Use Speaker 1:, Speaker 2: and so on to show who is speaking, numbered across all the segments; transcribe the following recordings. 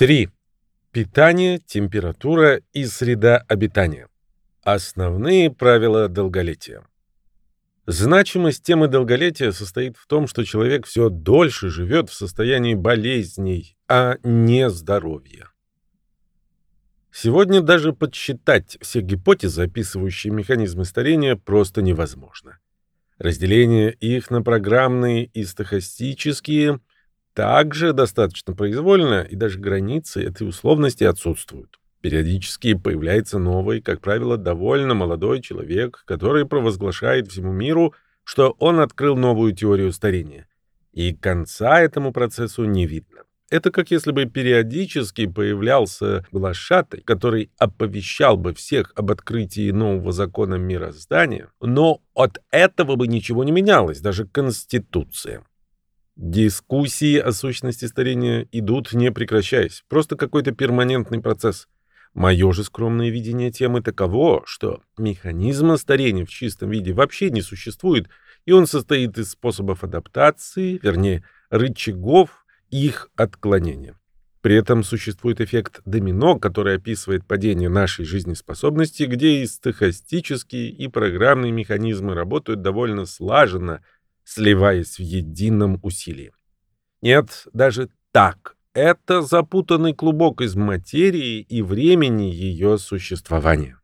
Speaker 1: 3. Питание, температура и среда обитания. Основные правила долголетия. Значимость темы долголетия состоит в том, что человек все дольше живет в состоянии болезней, а не здоровья. Сегодня даже подсчитать все гипотезы, описывающие механизмы старения, просто невозможно. Разделение их на программные и стохастические также достаточно произвольно, и даже границы этой условности отсутствуют. Периодически появляется новый, как правило, довольно молодой человек, который провозглашает всему миру, что он открыл новую теорию старения. И конца этому процессу не видно. Это как если бы периодически появлялся глашатай, который оповещал бы всех об открытии нового закона мироздания, но от этого бы ничего не менялось, даже Конституция. Дискуссии о сущности старения идут не прекращаясь, просто какой-то перманентный процесс. Мое же скромное видение темы таково, что механизма старения в чистом виде вообще не существует, и он состоит из способов адаптации, вернее, рычагов их отклонения. При этом существует эффект домино, который описывает падение нашей жизнеспособности, где и стохастические, и программные механизмы работают довольно слаженно – сливаясь в едином усилии. Нет, даже так. Это запутанный клубок из материи и времени ее существования.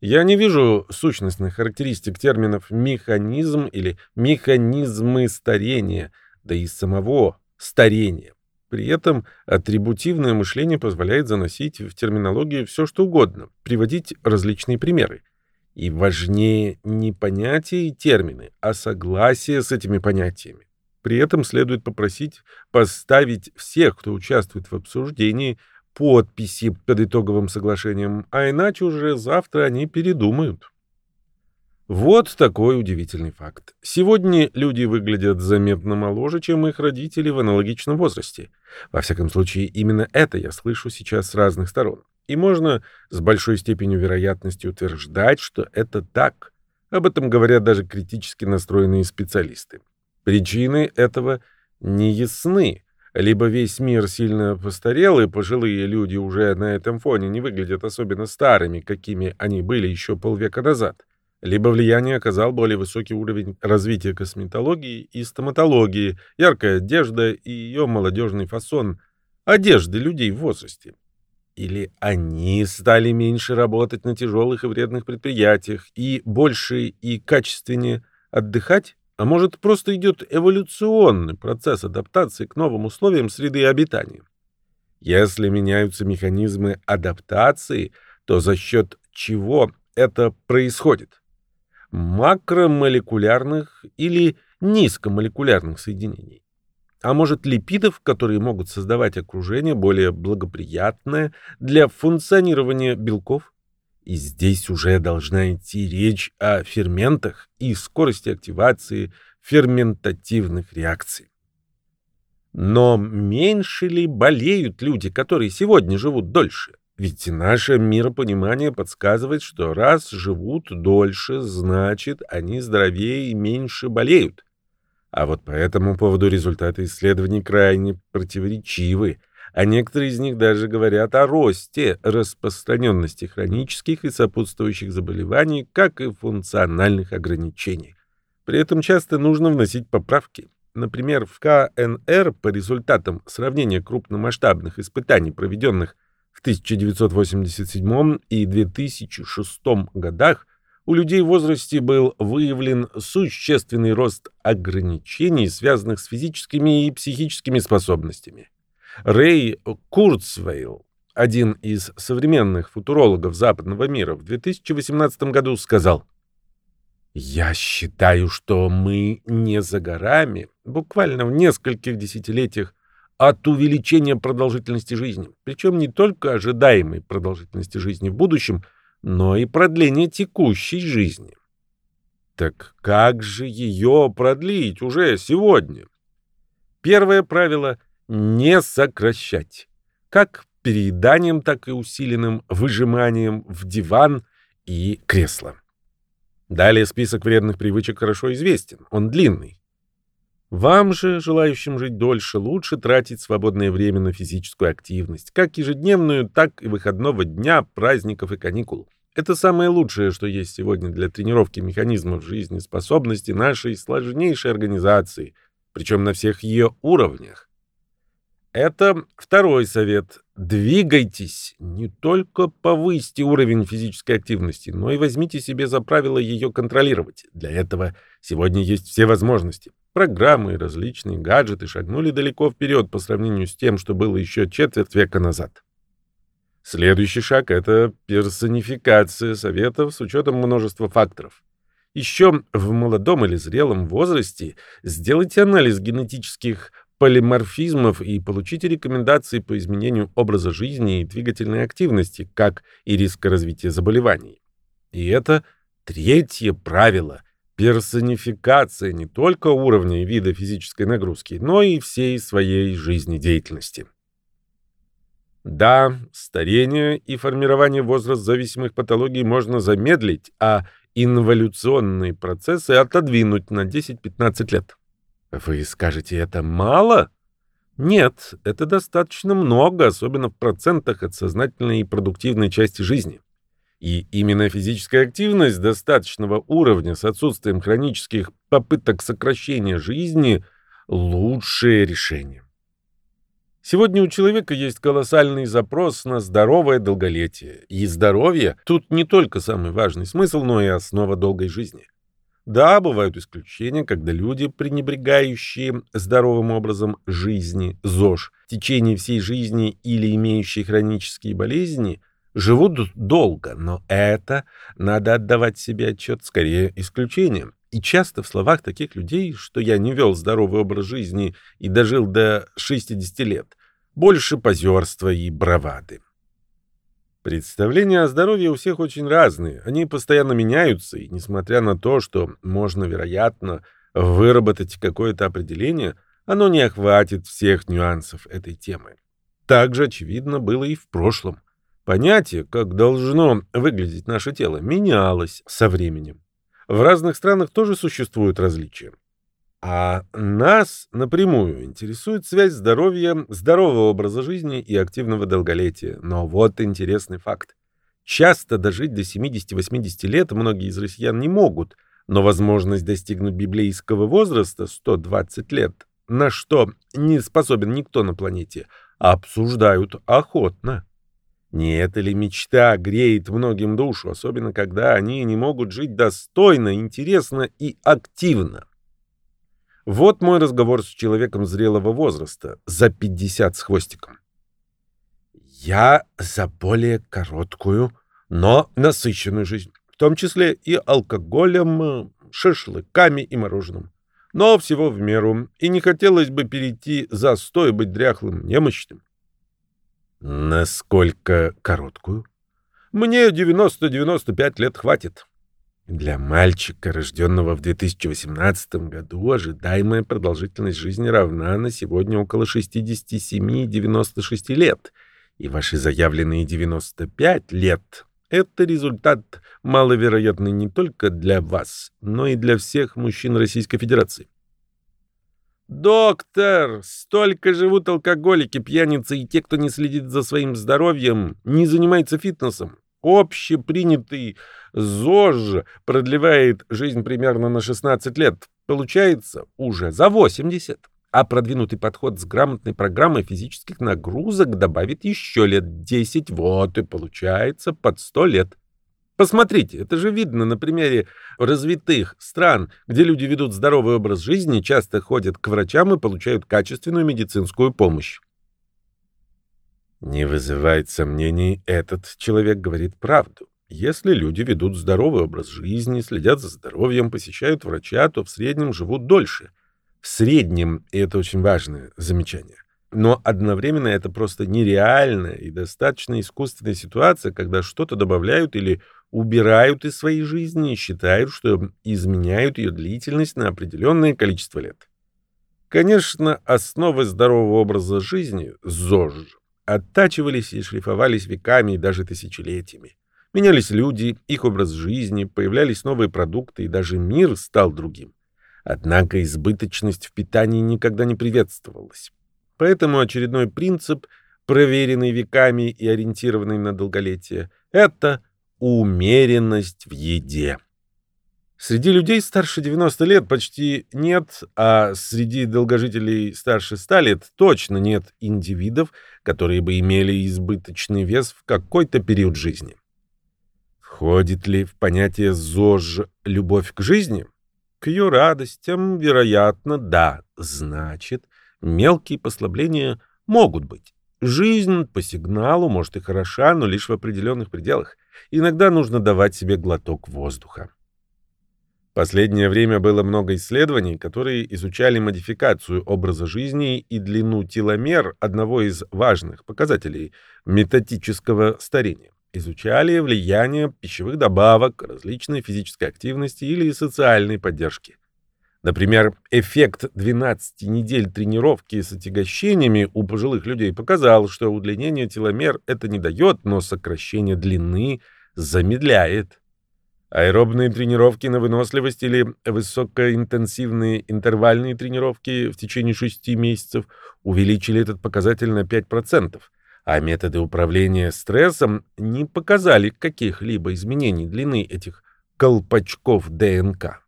Speaker 1: Я не вижу сущностных характеристик терминов «механизм» или «механизмы старения», да и самого старения. При этом атрибутивное мышление позволяет заносить в терминологию все, что угодно, приводить различные примеры. И важнее не понятия и термины, а согласие с этими понятиями. При этом следует попросить поставить всех, кто участвует в обсуждении, подписи под итоговым соглашением, а иначе уже завтра они передумают. Вот такой удивительный факт. Сегодня люди выглядят заметно моложе, чем их родители в аналогичном возрасте. Во всяком случае, именно это я слышу сейчас с разных сторон. И можно с большой степенью вероятности утверждать, что это так. Об этом говорят даже критически настроенные специалисты. Причины этого не ясны. Либо весь мир сильно постарел, и пожилые люди уже на этом фоне не выглядят особенно старыми, какими они были еще полвека назад. Либо влияние оказал более высокий уровень развития косметологии и стоматологии, яркая одежда и ее молодежный фасон одежды людей в возрасте. Или они стали меньше работать на тяжелых и вредных предприятиях и больше и качественнее отдыхать? А может, просто идет эволюционный процесс адаптации к новым условиям среды обитания? Если меняются механизмы адаптации, то за счет чего это происходит? Макромолекулярных или низкомолекулярных соединений? А может липидов, которые могут создавать окружение более благоприятное для функционирования белков? И здесь уже должна идти речь о ферментах и скорости активации ферментативных реакций. Но меньше ли болеют люди, которые сегодня живут дольше? Ведь наше миропонимание подсказывает, что раз живут дольше, значит, они здоровее и меньше болеют. А вот по этому поводу результаты исследований крайне противоречивы, а некоторые из них даже говорят о росте распространенности хронических и сопутствующих заболеваний, как и функциональных ограничений. При этом часто нужно вносить поправки. Например, в КНР по результатам сравнения крупномасштабных испытаний, проведенных в 1987 и 2006 годах, у людей в возрасте был выявлен существенный рост ограничений, связанных с физическими и психическими способностями. Рэй Курцвейл, один из современных футурологов западного мира, в 2018 году сказал, «Я считаю, что мы не за горами, буквально в нескольких десятилетиях, от увеличения продолжительности жизни, причем не только ожидаемой продолжительности жизни в будущем – но и продление текущей жизни. Так как же ее продлить уже сегодня? Первое правило — не сокращать. Как перееданием, так и усиленным выжиманием в диван и кресло. Далее список вредных привычек хорошо известен, он длинный. Вам же, желающим жить дольше, лучше тратить свободное время на физическую активность, как ежедневную, так и выходного дня, праздников и каникул. Это самое лучшее, что есть сегодня для тренировки механизмов жизнеспособности нашей сложнейшей организации, причем на всех ее уровнях. Это второй совет. Двигайтесь. Не только повысьте уровень физической активности, но и возьмите себе за правило ее контролировать. Для этого сегодня есть все возможности. Программы и различные гаджеты шагнули далеко вперед по сравнению с тем, что было еще четверть века назад. Следующий шаг — это персонификация советов с учетом множества факторов. Еще в молодом или зрелом возрасте сделайте анализ генетических полиморфизмов и получите рекомендации по изменению образа жизни и двигательной активности, как и риска развития заболеваний. И это третье правило – персонификация не только уровня и вида физической нагрузки, но и всей своей жизнедеятельности. Да, старение и формирование возраст зависимых патологий можно замедлить, а инволюционные процессы отодвинуть на 10-15 лет. Вы скажете, это мало? Нет, это достаточно много, особенно в процентах от сознательной и продуктивной части жизни. И именно физическая активность достаточного уровня с отсутствием хронических попыток сокращения жизни – лучшее решение. Сегодня у человека есть колоссальный запрос на здоровое долголетие. И здоровье тут не только самый важный смысл, но и основа долгой жизни. Да, бывают исключения, когда люди, пренебрегающие здоровым образом жизни, ЗОЖ, в течение всей жизни или имеющие хронические болезни, живут долго, но это надо отдавать себе отчет скорее исключением. И часто в словах таких людей, что я не вел здоровый образ жизни и дожил до 60 лет, больше позерства и бравады. Представления о здоровье у всех очень разные. Они постоянно меняются, и несмотря на то, что можно, вероятно, выработать какое-то определение, оно не охватит всех нюансов этой темы. Также очевидно было и в прошлом. Понятие, как должно выглядеть наше тело, менялось со временем. В разных странах тоже существуют различия. А нас напрямую интересует связь здоровья, здорового образа жизни и активного долголетия. Но вот интересный факт. Часто дожить до 70-80 лет многие из россиян не могут, но возможность достигнуть библейского возраста 120 лет, на что не способен никто на планете, обсуждают охотно. Не эта ли мечта греет многим душу, особенно когда они не могут жить достойно, интересно и активно? Вот мой разговор с человеком зрелого возраста, за 50 с хвостиком. Я за более короткую, но насыщенную жизнь, в том числе и алкоголем, шашлыками и мороженым. Но всего в меру, и не хотелось бы перейти за стой быть дряхлым, немощным. Насколько короткую? Мне 90-95 лет хватит. Для мальчика, рожденного в 2018 году, ожидаемая продолжительность жизни равна на сегодня около 67-96 лет, и ваши заявленные 95 лет — это результат маловероятный не только для вас, но и для всех мужчин Российской Федерации. «Доктор, столько живут алкоголики, пьяницы и те, кто не следит за своим здоровьем, не занимается фитнесом. Общепринятый ЗОЖ продлевает жизнь примерно на 16 лет. Получается уже за 80. А продвинутый подход с грамотной программой физических нагрузок добавит еще лет 10. Вот и получается под 100 лет. Посмотрите, это же видно на примере развитых стран, где люди ведут здоровый образ жизни, часто ходят к врачам и получают качественную медицинскую помощь. Не вызывает сомнений, этот человек говорит правду. Если люди ведут здоровый образ жизни, следят за здоровьем, посещают врача, то в среднем живут дольше. В среднем, и это очень важное замечание. Но одновременно это просто нереальная и достаточно искусственная ситуация, когда что-то добавляют или убирают из своей жизни и считают, что изменяют ее длительность на определенное количество лет. Конечно, основы здорового образа жизни, ЗОЖ, оттачивались и шлифовались веками и даже тысячелетиями. Менялись люди, их образ жизни, появлялись новые продукты, и даже мир стал другим. Однако избыточность в питании никогда не приветствовалась. Поэтому очередной принцип, проверенный веками и ориентированный на долголетие, это умеренность в еде. Среди людей старше 90 лет почти нет, а среди долгожителей старше 100 лет точно нет индивидов, которые бы имели избыточный вес в какой-то период жизни. Входит ли в понятие ЗОЖ любовь к жизни? К ее радостям, вероятно, да. Значит, Мелкие послабления могут быть. Жизнь по сигналу может и хороша, но лишь в определенных пределах. Иногда нужно давать себе глоток воздуха. Последнее время было много исследований, которые изучали модификацию образа жизни и длину теломер, одного из важных показателей метатического старения. Изучали влияние пищевых добавок, различной физической активности или социальной поддержки. Например, эффект 12 недель тренировки с отягощениями у пожилых людей показал, что удлинение теломер это не дает, но сокращение длины замедляет. Аэробные тренировки на выносливость или высокоинтенсивные интервальные тренировки в течение 6 месяцев увеличили этот показатель на 5%, а методы управления стрессом не показали каких-либо изменений длины этих колпачков ДНК.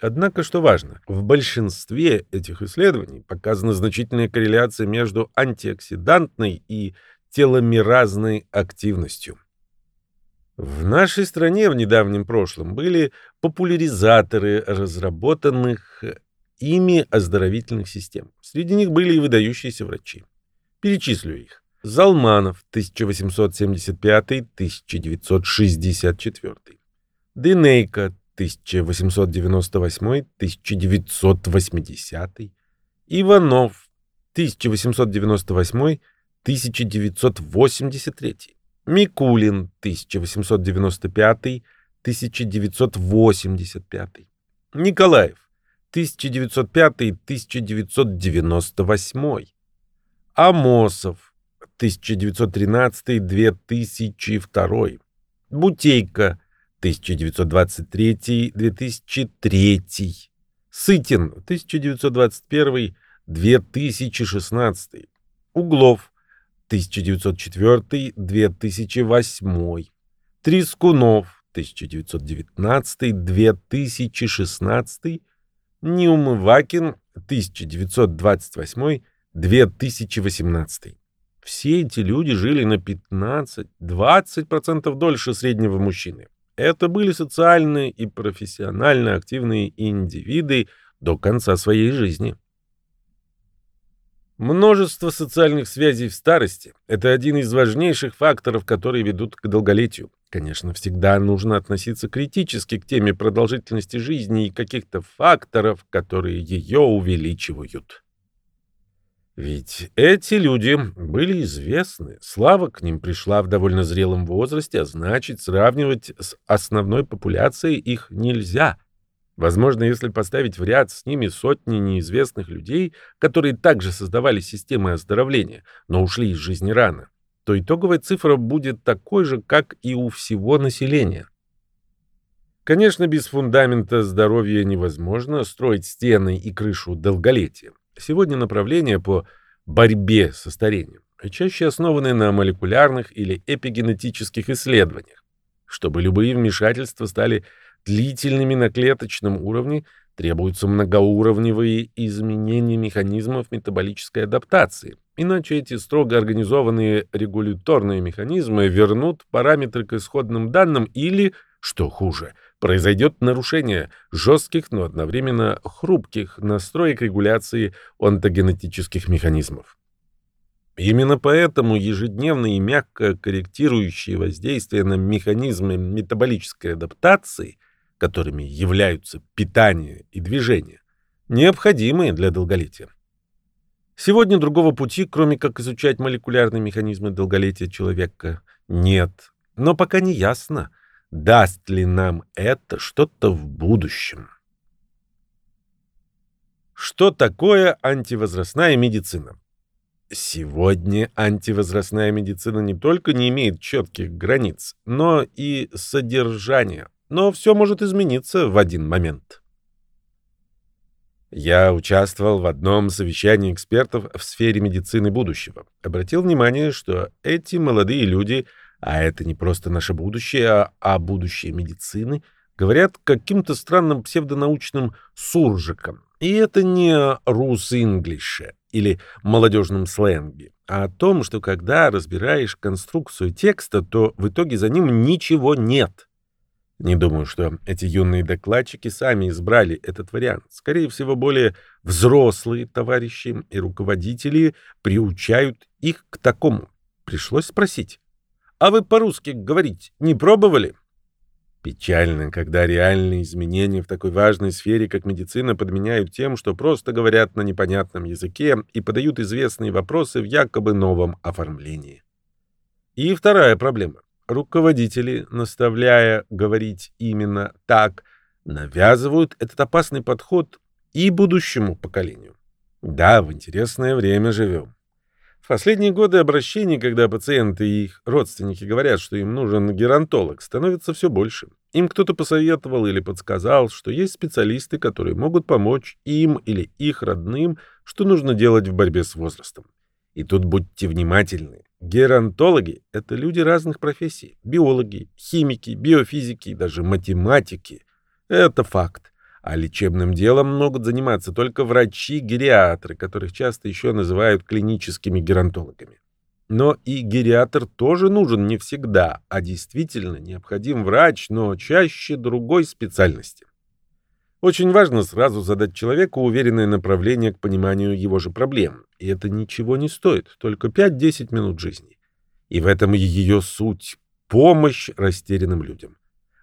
Speaker 1: Однако, что важно, в большинстве этих исследований показана значительная корреляция между антиоксидантной и теломеразной активностью. В нашей стране в недавнем прошлом были популяризаторы разработанных ими оздоровительных систем. Среди них были и выдающиеся врачи. Перечислю их. Залманов 1875-1964, Динейко 1898-1980, Иванов 1898-1983, Микулин 1895-1985, Николаев 1905-1998, Амосов 1913-2002, Бутейко 1923-2003, Сытин 1921-2016, Углов 1904-2008, Трискунов 1919-2016, Неумывакин 1928-2018. Все эти люди жили на 15-20% дольше среднего мужчины. Это были социально и профессионально активные индивиды до конца своей жизни. Множество социальных связей в старости – это один из важнейших факторов, которые ведут к долголетию. Конечно, всегда нужно относиться критически к теме продолжительности жизни и каких-то факторов, которые ее увеличивают. Ведь эти люди были известны, слава к ним пришла в довольно зрелом возрасте, а значит, сравнивать с основной популяцией их нельзя. Возможно, если поставить в ряд с ними сотни неизвестных людей, которые также создавали системы оздоровления, но ушли из жизни рано, то итоговая цифра будет такой же, как и у всего населения. Конечно, без фундамента здоровья невозможно строить стены и крышу долголетия. Сегодня направления по борьбе со старением, чаще основанное на молекулярных или эпигенетических исследованиях. Чтобы любые вмешательства стали длительными на клеточном уровне, требуются многоуровневые изменения механизмов метаболической адаптации, иначе эти строго организованные регуляторные механизмы вернут параметры к исходным данным или, что хуже – Произойдет нарушение жестких, но одновременно хрупких настроек регуляции онтогенетических механизмов. Именно поэтому ежедневные мягко корректирующие воздействие на механизмы метаболической адаптации, которыми являются питание и движение, необходимы для долголетия. Сегодня другого пути, кроме как изучать молекулярные механизмы долголетия человека, нет. Но пока не ясно – даст ли нам это что-то в будущем. Что такое антивозрастная медицина? Сегодня антивозрастная медицина не только не имеет четких границ, но и содержания. Но все может измениться в один момент. Я участвовал в одном совещании экспертов в сфере медицины будущего. Обратил внимание, что эти молодые люди а это не просто наше будущее, а, а будущее медицины, говорят каким-то странным псевдонаучным суржиком. И это не рус-инглише или молодежном сленге, а о том, что когда разбираешь конструкцию текста, то в итоге за ним ничего нет. Не думаю, что эти юные докладчики сами избрали этот вариант. Скорее всего, более взрослые товарищи и руководители приучают их к такому. Пришлось спросить. «А вы по-русски говорить не пробовали?» Печально, когда реальные изменения в такой важной сфере, как медицина, подменяют тем, что просто говорят на непонятном языке и подают известные вопросы в якобы новом оформлении. И вторая проблема. Руководители, наставляя говорить именно так, навязывают этот опасный подход и будущему поколению. Да, в интересное время живем. Последние годы обращений, когда пациенты и их родственники говорят, что им нужен геронтолог, становится все больше. Им кто-то посоветовал или подсказал, что есть специалисты, которые могут помочь им или их родным, что нужно делать в борьбе с возрастом. И тут будьте внимательны. Геронтологи — это люди разных профессий. Биологи, химики, биофизики, даже математики. Это факт. А лечебным делом могут заниматься только врачи-гериатры, которых часто еще называют клиническими геронтологами. Но и гериатр тоже нужен не всегда, а действительно необходим врач, но чаще другой специальности. Очень важно сразу задать человеку уверенное направление к пониманию его же проблем. И это ничего не стоит, только 5-10 минут жизни. И в этом ее суть – помощь растерянным людям.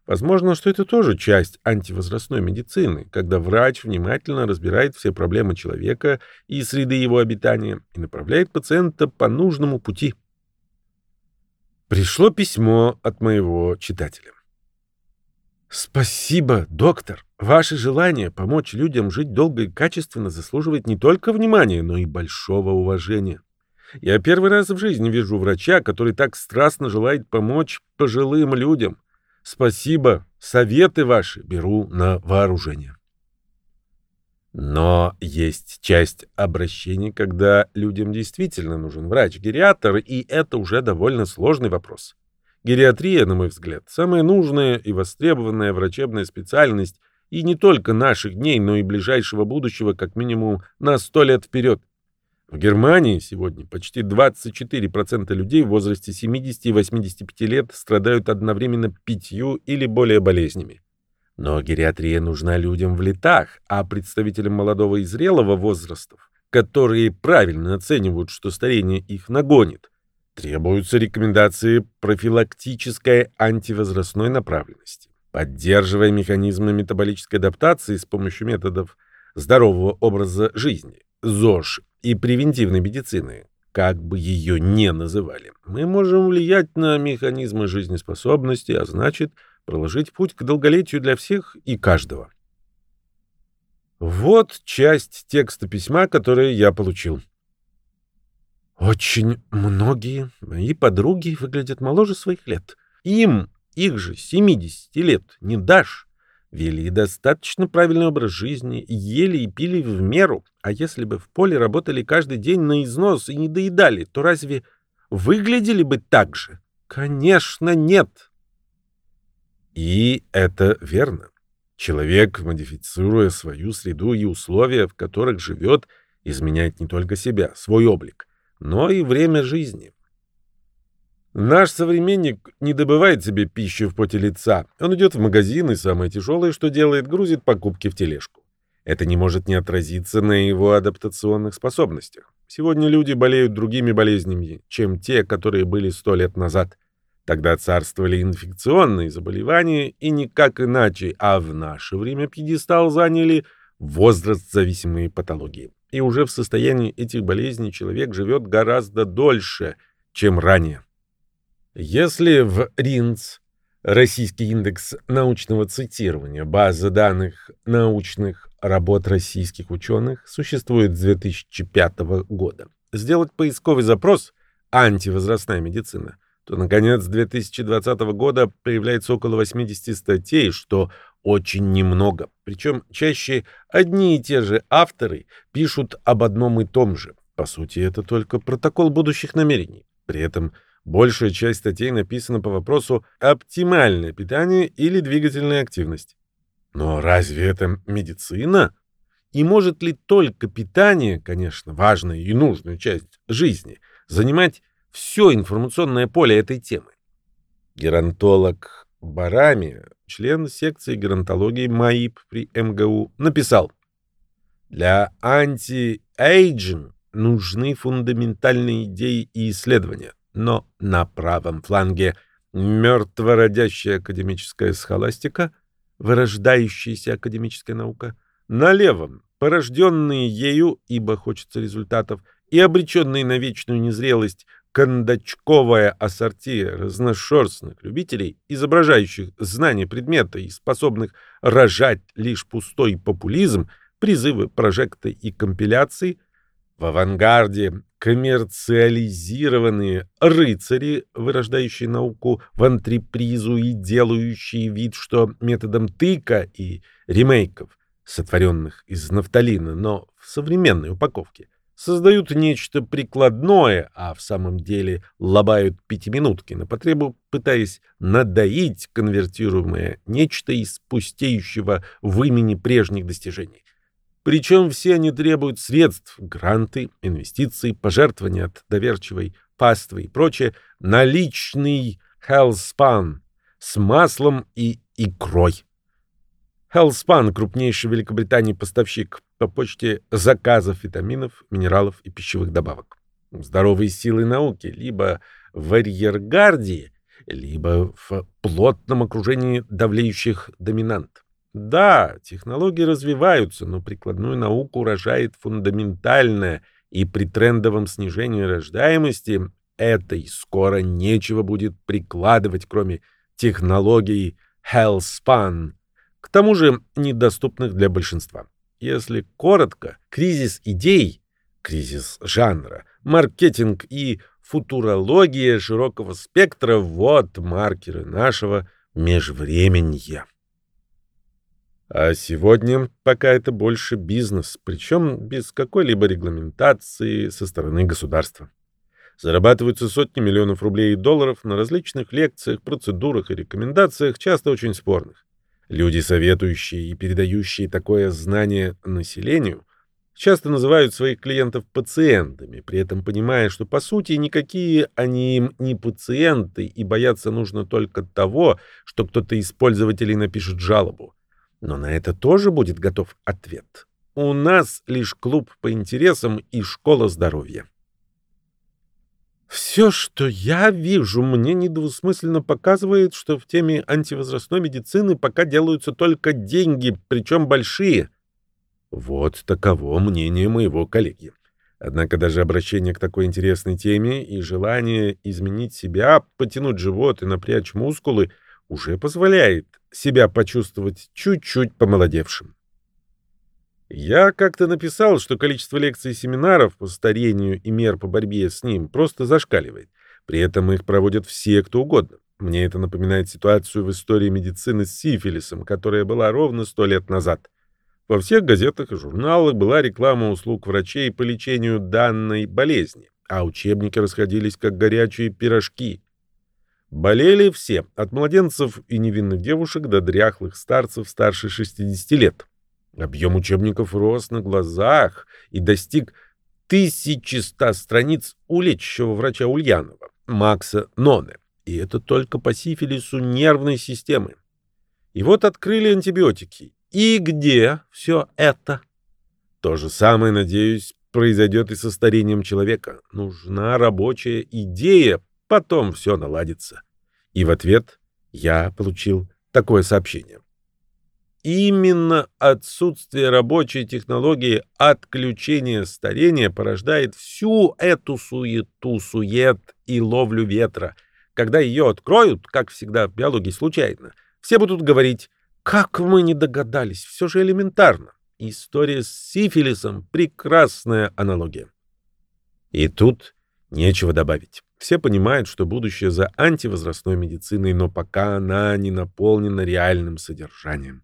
Speaker 1: Возможно, что это тоже часть антивозрастной медицины, когда врач внимательно разбирает все проблемы человека и среды его обитания и направляет пациента по нужному пути. Пришло письмо от моего читателя. Спасибо, доктор. Ваше желание помочь людям жить долго и качественно заслуживает не только внимания, но и большого уважения. Я первый раз в жизни вижу врача, который так страстно желает помочь пожилым людям. Спасибо, советы ваши беру на вооружение. Но есть часть обращений, когда людям действительно нужен врач-гериатр, и это уже довольно сложный вопрос. Гериатрия, на мой взгляд, самая нужная и востребованная врачебная специальность и не только наших дней, но и ближайшего будущего как минимум на сто лет вперед. В Германии сегодня почти 24% людей в возрасте 70 и 85 лет страдают одновременно пятью или более болезнями. Но гериатрия нужна людям в летах, а представителям молодого и зрелого возрастов, которые правильно оценивают, что старение их нагонит – Требуются рекомендации профилактической антивозрастной направленности. Поддерживая механизмы метаболической адаптации с помощью методов здорового образа жизни, ЗОЖ и превентивной медицины, как бы ее не называли, мы можем влиять на механизмы жизнеспособности, а значит, проложить путь к долголетию для всех и каждого. Вот часть текста письма, которое я получил. Очень многие мои подруги выглядят моложе своих лет. Им, их же 70 лет, не дашь. Вели достаточно правильный образ жизни, ели и пили в меру. А если бы в поле работали каждый день на износ и не доедали, то разве выглядели бы так же? Конечно, нет. И это верно. Человек, модифицируя свою среду и условия, в которых живет, изменяет не только себя, свой облик, но и время жизни. Наш современник не добывает себе пищу в поте лица. Он идет в магазин и самое тяжелое, что делает, грузит покупки в тележку. Это не может не отразиться на его адаптационных способностях. Сегодня люди болеют другими болезнями, чем те, которые были сто лет назад. Тогда царствовали инфекционные заболевания, и никак иначе, а в наше время пьедестал заняли возраст-зависимые патологии и уже в состоянии этих болезней человек живет гораздо дольше, чем ранее. Если в РИНЦ, Российский индекс научного цитирования, база данных научных работ российских ученых, существует с 2005 года, сделать поисковый запрос «антивозрастная медицина», то, наконец, с 2020 года появляется около 80 статей, что очень немного. Причем чаще одни и те же авторы пишут об одном и том же. По сути, это только протокол будущих намерений. При этом большая часть статей написана по вопросу оптимальное питание или двигательная активность. Но разве это медицина? И может ли только питание, конечно, важная и нужная часть жизни, занимать все информационное поле этой темы? Геронтолог Барами, член секции геронтологии МАИП при МГУ, написал, для anti-aging нужны фундаментальные идеи и исследования, но на правом фланге мертвородящая академическая схоластика, вырождающаяся академическая наука, на левом порожденные ею, ибо хочется результатов, и обреченные на вечную незрелость кондачковое ассорти разношерстных любителей, изображающих знание предмета и способных рожать лишь пустой популизм, призывы, прожекты и компиляции, в авангарде коммерциализированные рыцари, вырождающие науку в антрепризу и делающие вид, что методом тыка и ремейков, сотворенных из нафталина, но в современной упаковке, создают нечто прикладное, а в самом деле лобают пятиминутки на потребу, пытаясь надоить конвертируемое нечто из пустеющего в имени прежних достижений. Причем все они требуют средств, гранты, инвестиции, пожертвования от доверчивой паствы и прочее, наличный хелспан с маслом и икрой. Хелспан – крупнейший в Великобритании поставщик по почте заказов витаминов, минералов и пищевых добавок. Здоровые силы науки либо в арьергарде, либо в плотном окружении давлеющих доминант. Да, технологии развиваются, но прикладную науку рожает фундаментальная, и при трендовом снижении рождаемости этой скоро нечего будет прикладывать, кроме технологий Hellspan, к тому же недоступных для большинства. Если коротко, кризис идей, кризис жанра, маркетинг и футурология широкого спектра – вот маркеры нашего межвременья. А сегодня пока это больше бизнес, причем без какой-либо регламентации со стороны государства. Зарабатываются сотни миллионов рублей и долларов на различных лекциях, процедурах и рекомендациях, часто очень спорных. Люди, советующие и передающие такое знание населению, часто называют своих клиентов пациентами, при этом понимая, что по сути никакие они им не пациенты и бояться нужно только того, что кто-то из пользователей напишет жалобу. Но на это тоже будет готов ответ. У нас лишь клуб по интересам и школа здоровья. Все, что я вижу, мне недвусмысленно показывает, что в теме антивозрастной медицины пока делаются только деньги, причем большие. Вот таково мнение моего коллеги. Однако даже обращение к такой интересной теме и желание изменить себя, потянуть живот и напрячь мускулы уже позволяет себя почувствовать чуть-чуть помолодевшим. Я как-то написал, что количество лекций и семинаров по старению и мер по борьбе с ним просто зашкаливает. При этом их проводят все, кто угодно. Мне это напоминает ситуацию в истории медицины с сифилисом, которая была ровно сто лет назад. Во всех газетах и журналах была реклама услуг врачей по лечению данной болезни, а учебники расходились как горячие пирожки. Болели все, от младенцев и невинных девушек до дряхлых старцев старше 60 лет. Объем учебников рос на глазах и достиг 1100 страниц у лечащего врача Ульянова, Макса Ноне. И это только по сифилису нервной системы. И вот открыли антибиотики. И где все это? То же самое, надеюсь, произойдет и со старением человека. Нужна рабочая идея Потом все наладится. И в ответ я получил такое сообщение. Именно отсутствие рабочей технологии отключения старения порождает всю эту суету, сует и ловлю ветра. Когда ее откроют, как всегда в биологии случайно, все будут говорить «Как мы не догадались, все же элементарно». История с сифилисом — прекрасная аналогия. И тут нечего добавить. Все понимают, что будущее за антивозрастной медициной, но пока она не наполнена реальным содержанием.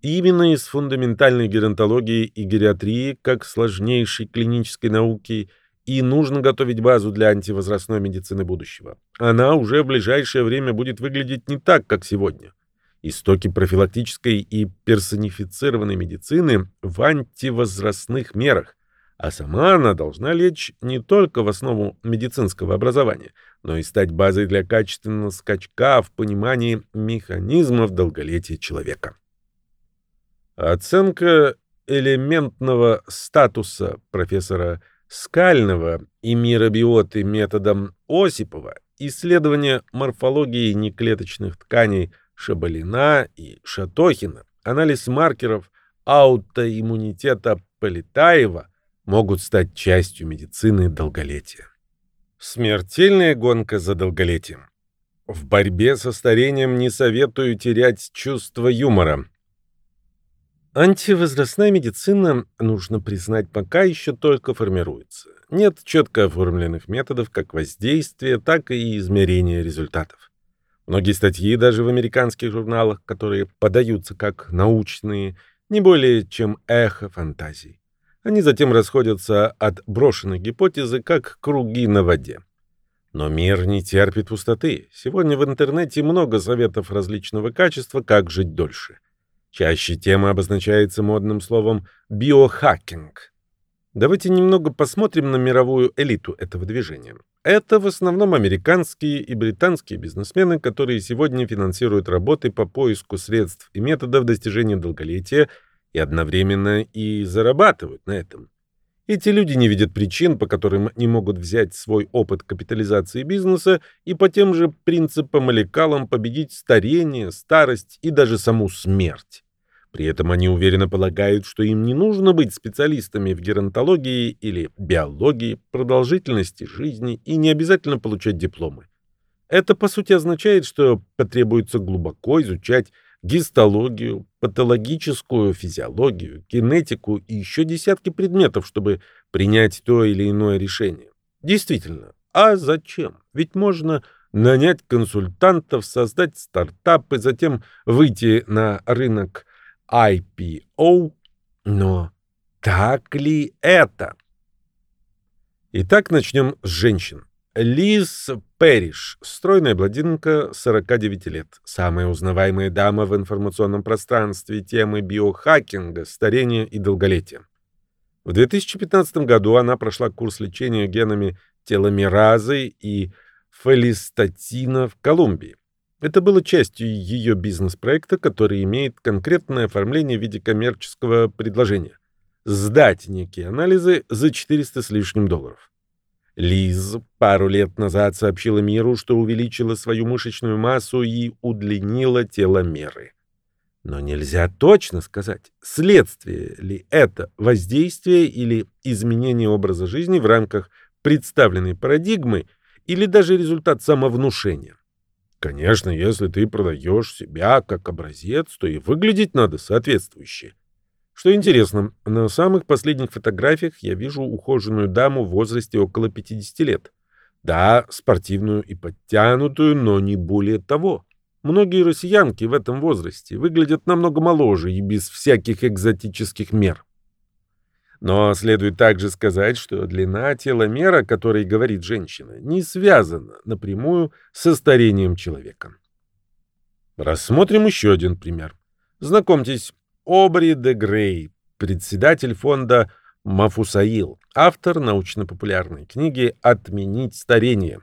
Speaker 1: Именно из фундаментальной геронтологии и гериатрии, как сложнейшей клинической науки, и нужно готовить базу для антивозрастной медицины будущего. Она уже в ближайшее время будет выглядеть не так, как сегодня. Истоки профилактической и персонифицированной медицины в антивозрастных мерах, а сама она должна лечь не только в основу медицинского образования, но и стать базой для качественного скачка в понимании механизмов долголетия человека. Оценка элементного статуса профессора Скального и миробиоты методом Осипова, исследование морфологии неклеточных тканей Шабалина и Шатохина, анализ маркеров аутоиммунитета Полетаева могут стать частью медицины долголетия. Смертельная гонка за долголетием. В борьбе со старением не советую терять чувство юмора. Антивозрастная медицина, нужно признать, пока еще только формируется. Нет четко оформленных методов как воздействия, так и измерения результатов. Многие статьи даже в американских журналах, которые подаются как научные, не более чем эхо фантазий. Они затем расходятся от брошенной гипотезы, как круги на воде. Но мир не терпит пустоты. Сегодня в интернете много советов различного качества, как жить дольше. Чаще тема обозначается модным словом «биохакинг». Давайте немного посмотрим на мировую элиту этого движения. Это в основном американские и британские бизнесмены, которые сегодня финансируют работы по поиску средств и методов достижения долголетия и одновременно и зарабатывают на этом. Эти люди не видят причин, по которым не могут взять свой опыт капитализации бизнеса и по тем же принципам и лекалам победить старение, старость и даже саму смерть. При этом они уверенно полагают, что им не нужно быть специалистами в геронтологии или биологии, продолжительности жизни и не обязательно получать дипломы. Это, по сути, означает, что потребуется глубоко изучать гистологию, патологическую физиологию, генетику и еще десятки предметов, чтобы принять то или иное решение. Действительно, а зачем? Ведь можно нанять консультантов, создать стартапы, затем выйти на рынок IPO, но так ли это? Итак, начнем с женщин. Лиз Перриш, стройная блондинка, 49 лет, самая узнаваемая дама в информационном пространстве темы биохакинга, старения и долголетия. В 2015 году она прошла курс лечения генами теломеразы и фолистатина в Колумбии. Это было частью ее бизнес-проекта, который имеет конкретное оформление в виде коммерческого предложения. Сдать некие анализы за 400 с лишним долларов. Лиз пару лет назад сообщила миру, что увеличила свою мышечную массу и удлинила теломеры. Но нельзя точно сказать, следствие ли это воздействие или изменение образа жизни в рамках представленной парадигмы или даже результат самовнушения. Конечно, если ты продаешь себя как образец, то и выглядеть надо соответствующе. Что интересно, на самых последних фотографиях я вижу ухоженную даму в возрасте около 50 лет. Да, спортивную и подтянутую, но не более того. Многие россиянки в этом возрасте выглядят намного моложе и без всяких экзотических мер. Но следует также сказать, что длина теломера, о которой говорит женщина, не связана напрямую со старением человека. Рассмотрим еще один пример. Знакомьтесь, Обри де Грей, председатель фонда Мафусаил, автор научно-популярной книги «Отменить старение».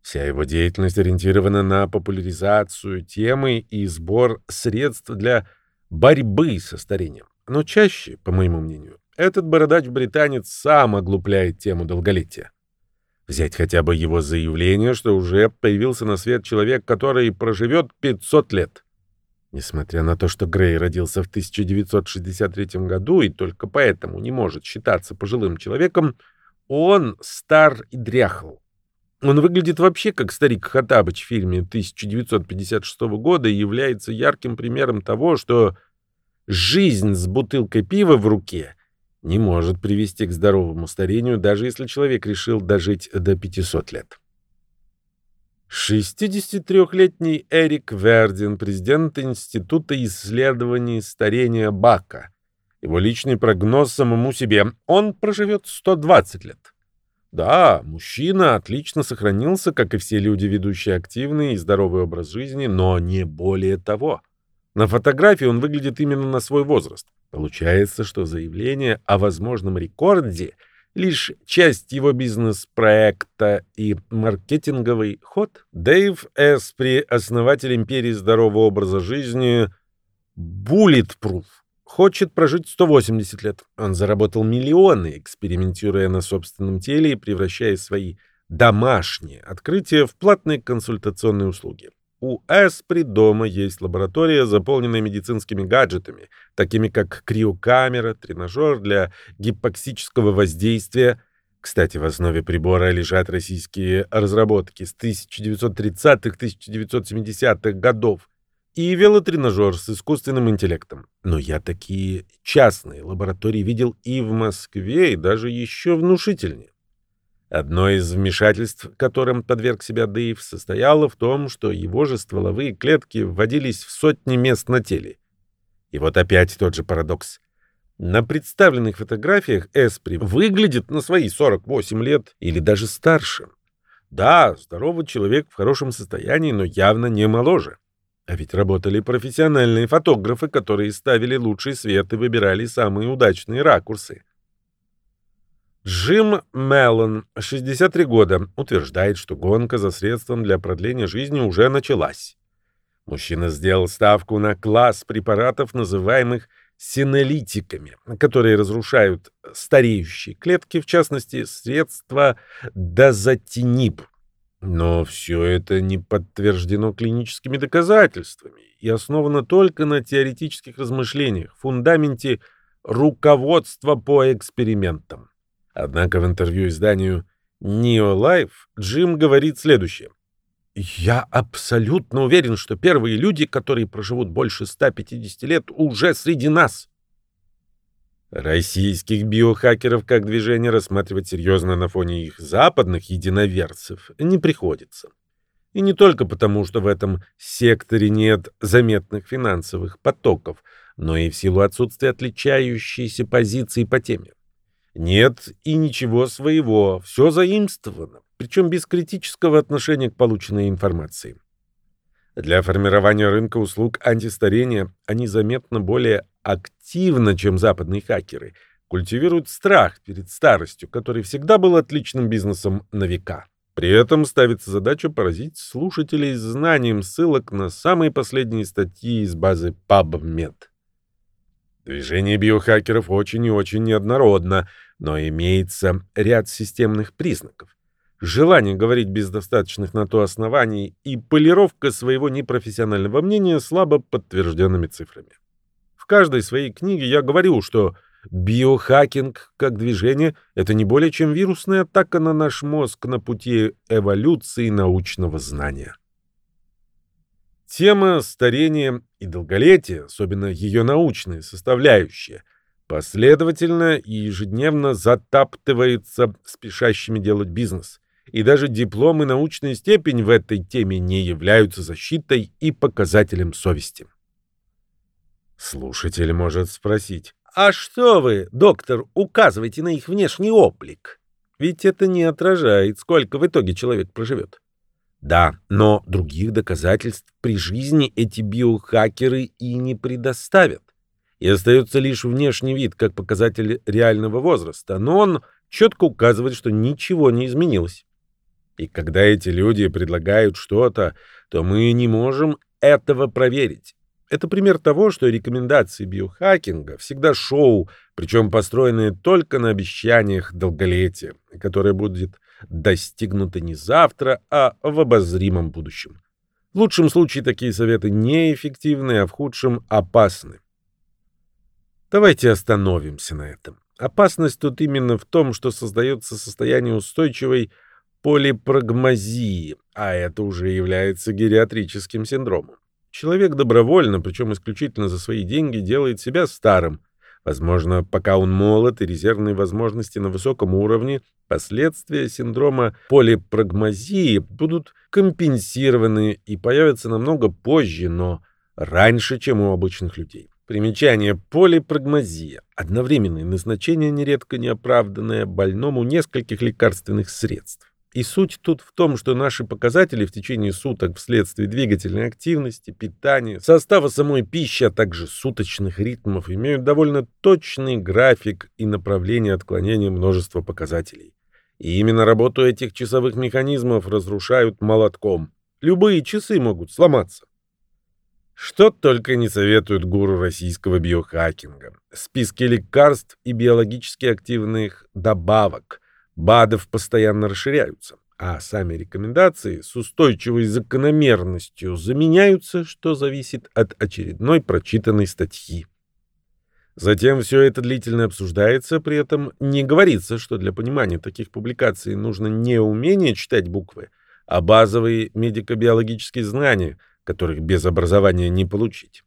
Speaker 1: Вся его деятельность ориентирована на популяризацию темы и сбор средств для борьбы со старением. Но чаще, по моему мнению, этот бородач-британец сам оглупляет тему долголетия. Взять хотя бы его заявление, что уже появился на свет человек, который проживет 500 лет. Несмотря на то, что Грей родился в 1963 году и только поэтому не может считаться пожилым человеком, он стар и дряхл. Он выглядит вообще как старик Хаттабыч в фильме 1956 года и является ярким примером того, что жизнь с бутылкой пива в руке не может привести к здоровому старению, даже если человек решил дожить до 500 лет. 63-летний Эрик Вердин, президент Института исследований старения Бака. Его личный прогноз самому себе – он проживет 120 лет. Да, мужчина отлично сохранился, как и все люди, ведущие активный и здоровый образ жизни, но не более того. На фотографии он выглядит именно на свой возраст. Получается, что заявление о возможном рекорде – лишь часть его бизнес-проекта и маркетинговый ход. Дэйв Эспри, основатель империи здорового образа жизни Bulletproof, хочет прожить 180 лет. Он заработал миллионы, экспериментируя на собственном теле и превращая свои домашние открытия в платные консультационные услуги. У Эспри дома есть лаборатория, заполненная медицинскими гаджетами, такими как криокамера, тренажер для гипоксического воздействия. Кстати, в основе прибора лежат российские разработки с 1930-1970-х годов и велотренажер с искусственным интеллектом. Но я такие частные лаборатории видел и в Москве, и даже еще внушительнее. Одно из вмешательств, которым подверг себя Дэйв, состояло в том, что его же стволовые клетки вводились в сотни мест на теле. И вот опять тот же парадокс. На представленных фотографиях Эспри выглядит на свои 48 лет или даже старше. Да, здоровый человек в хорошем состоянии, но явно не моложе. А ведь работали профессиональные фотографы, которые ставили лучший свет и выбирали самые удачные ракурсы. Джим Меллон, 63 года, утверждает, что гонка за средством для продления жизни уже началась. Мужчина сделал ставку на класс препаратов, называемых синелитиками, которые разрушают стареющие клетки, в частности, средства дозатиниб. Но все это не подтверждено клиническими доказательствами и основано только на теоретических размышлениях, фундаменте руководства по экспериментам. Однако в интервью изданию Neo Life Джим говорит следующее. «Я абсолютно уверен, что первые люди, которые проживут больше 150 лет, уже среди нас». Российских биохакеров как движение рассматривать серьезно на фоне их западных единоверцев не приходится. И не только потому, что в этом секторе нет заметных финансовых потоков, но и в силу отсутствия отличающейся позиции по теме. Нет и ничего своего, все заимствовано, причем без критического отношения к полученной информации. Для формирования рынка услуг антистарения они заметно более активно, чем западные хакеры, культивируют страх перед старостью, который всегда был отличным бизнесом на века. При этом ставится задача поразить слушателей знанием ссылок на самые последние статьи из базы PubMed. Движение биохакеров очень и очень неоднородно, но имеется ряд системных признаков. Желание говорить без достаточных на то оснований и полировка своего непрофессионального мнения слабо подтвержденными цифрами. В каждой своей книге я говорю, что биохакинг как движение — это не более чем вирусная атака на наш мозг на пути эволюции научного знания. Тема старения и долголетия, особенно ее научная составляющая, последовательно и ежедневно затаптывается спешащими делать бизнес. И даже диплом и научная степень в этой теме не являются защитой и показателем совести. Слушатель может спросить, а что вы, доктор, указываете на их внешний облик? Ведь это не отражает, сколько в итоге человек проживет. Да, но других доказательств при жизни эти биохакеры и не предоставят. И остается лишь внешний вид как показатель реального возраста, но он четко указывает, что ничего не изменилось. И когда эти люди предлагают что-то, то мы не можем этого проверить. Это пример того, что рекомендации биохакинга всегда шоу, причем построенные только на обещаниях долголетия, которое будет достигнуты не завтра, а в обозримом будущем. В лучшем случае такие советы неэффективны, а в худшем опасны. Давайте остановимся на этом. Опасность тут именно в том, что создается состояние устойчивой полипрагмазии, а это уже является гериатрическим синдромом. Человек добровольно, причем исключительно за свои деньги, делает себя старым. Возможно, пока он молод и резервные возможности на высоком уровне, последствия синдрома полипрагмазии будут компенсированы и появятся намного позже, но раньше, чем у обычных людей. Примечание. Полипрагмазия. Одновременное назначение, нередко неоправданное, больному нескольких лекарственных средств. И суть тут в том, что наши показатели в течение суток вследствие двигательной активности, питания, состава самой пищи, а также суточных ритмов имеют довольно точный график и направление отклонения множества показателей. И именно работу этих часовых механизмов разрушают молотком. Любые часы могут сломаться. Что только не советуют гуру российского биохакинга. Списки лекарств и биологически активных добавок, БАДов постоянно расширяются, а сами рекомендации с устойчивой закономерностью заменяются, что зависит от очередной прочитанной статьи. Затем все это длительно обсуждается, при этом не говорится, что для понимания таких публикаций нужно не умение читать буквы, а базовые медико-биологические знания – которых без образования не получить.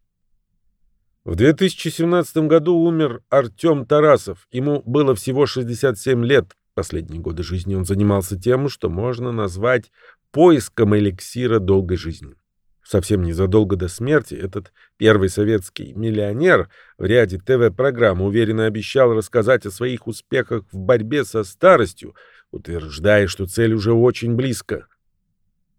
Speaker 1: В 2017 году умер Артем Тарасов. Ему было всего 67 лет. Последние годы жизни он занимался тем, что можно назвать поиском эликсира долгой жизни. Совсем незадолго до смерти этот первый советский миллионер в ряде ТВ-программ уверенно обещал рассказать о своих успехах в борьбе со старостью, утверждая, что цель уже очень близко.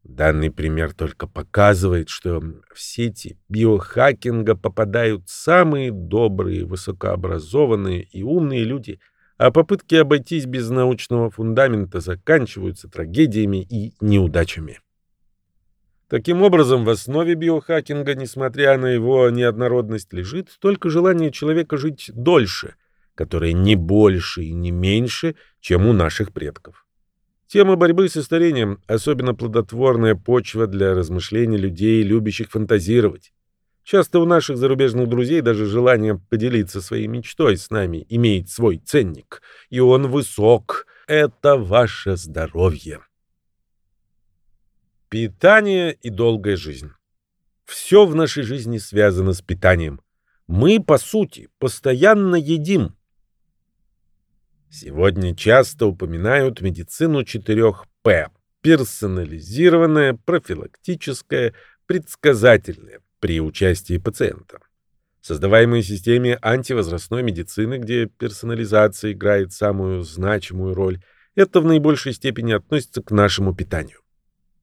Speaker 1: Данный пример только показывает, что в сети биохакинга попадают самые добрые, высокообразованные и умные люди, а попытки обойтись без научного фундамента заканчиваются трагедиями и неудачами. Таким образом, в основе биохакинга, несмотря на его неоднородность, лежит только желание человека жить дольше, которое не больше и не меньше, чем у наших предков. Тема борьбы со старением – особенно плодотворная почва для размышлений людей, любящих фантазировать. Часто у наших зарубежных друзей даже желание поделиться своей мечтой с нами имеет свой ценник, и он высок. Это ваше здоровье. Питание и долгая жизнь. Все в нашей жизни связано с питанием. Мы, по сути, постоянно едим – Сегодня часто упоминают медицину 4П – персонализированная, профилактическая, предсказательная при участии пациента. Создаваемой системе антивозрастной медицины, где персонализация играет самую значимую роль, это в наибольшей степени относится к нашему питанию.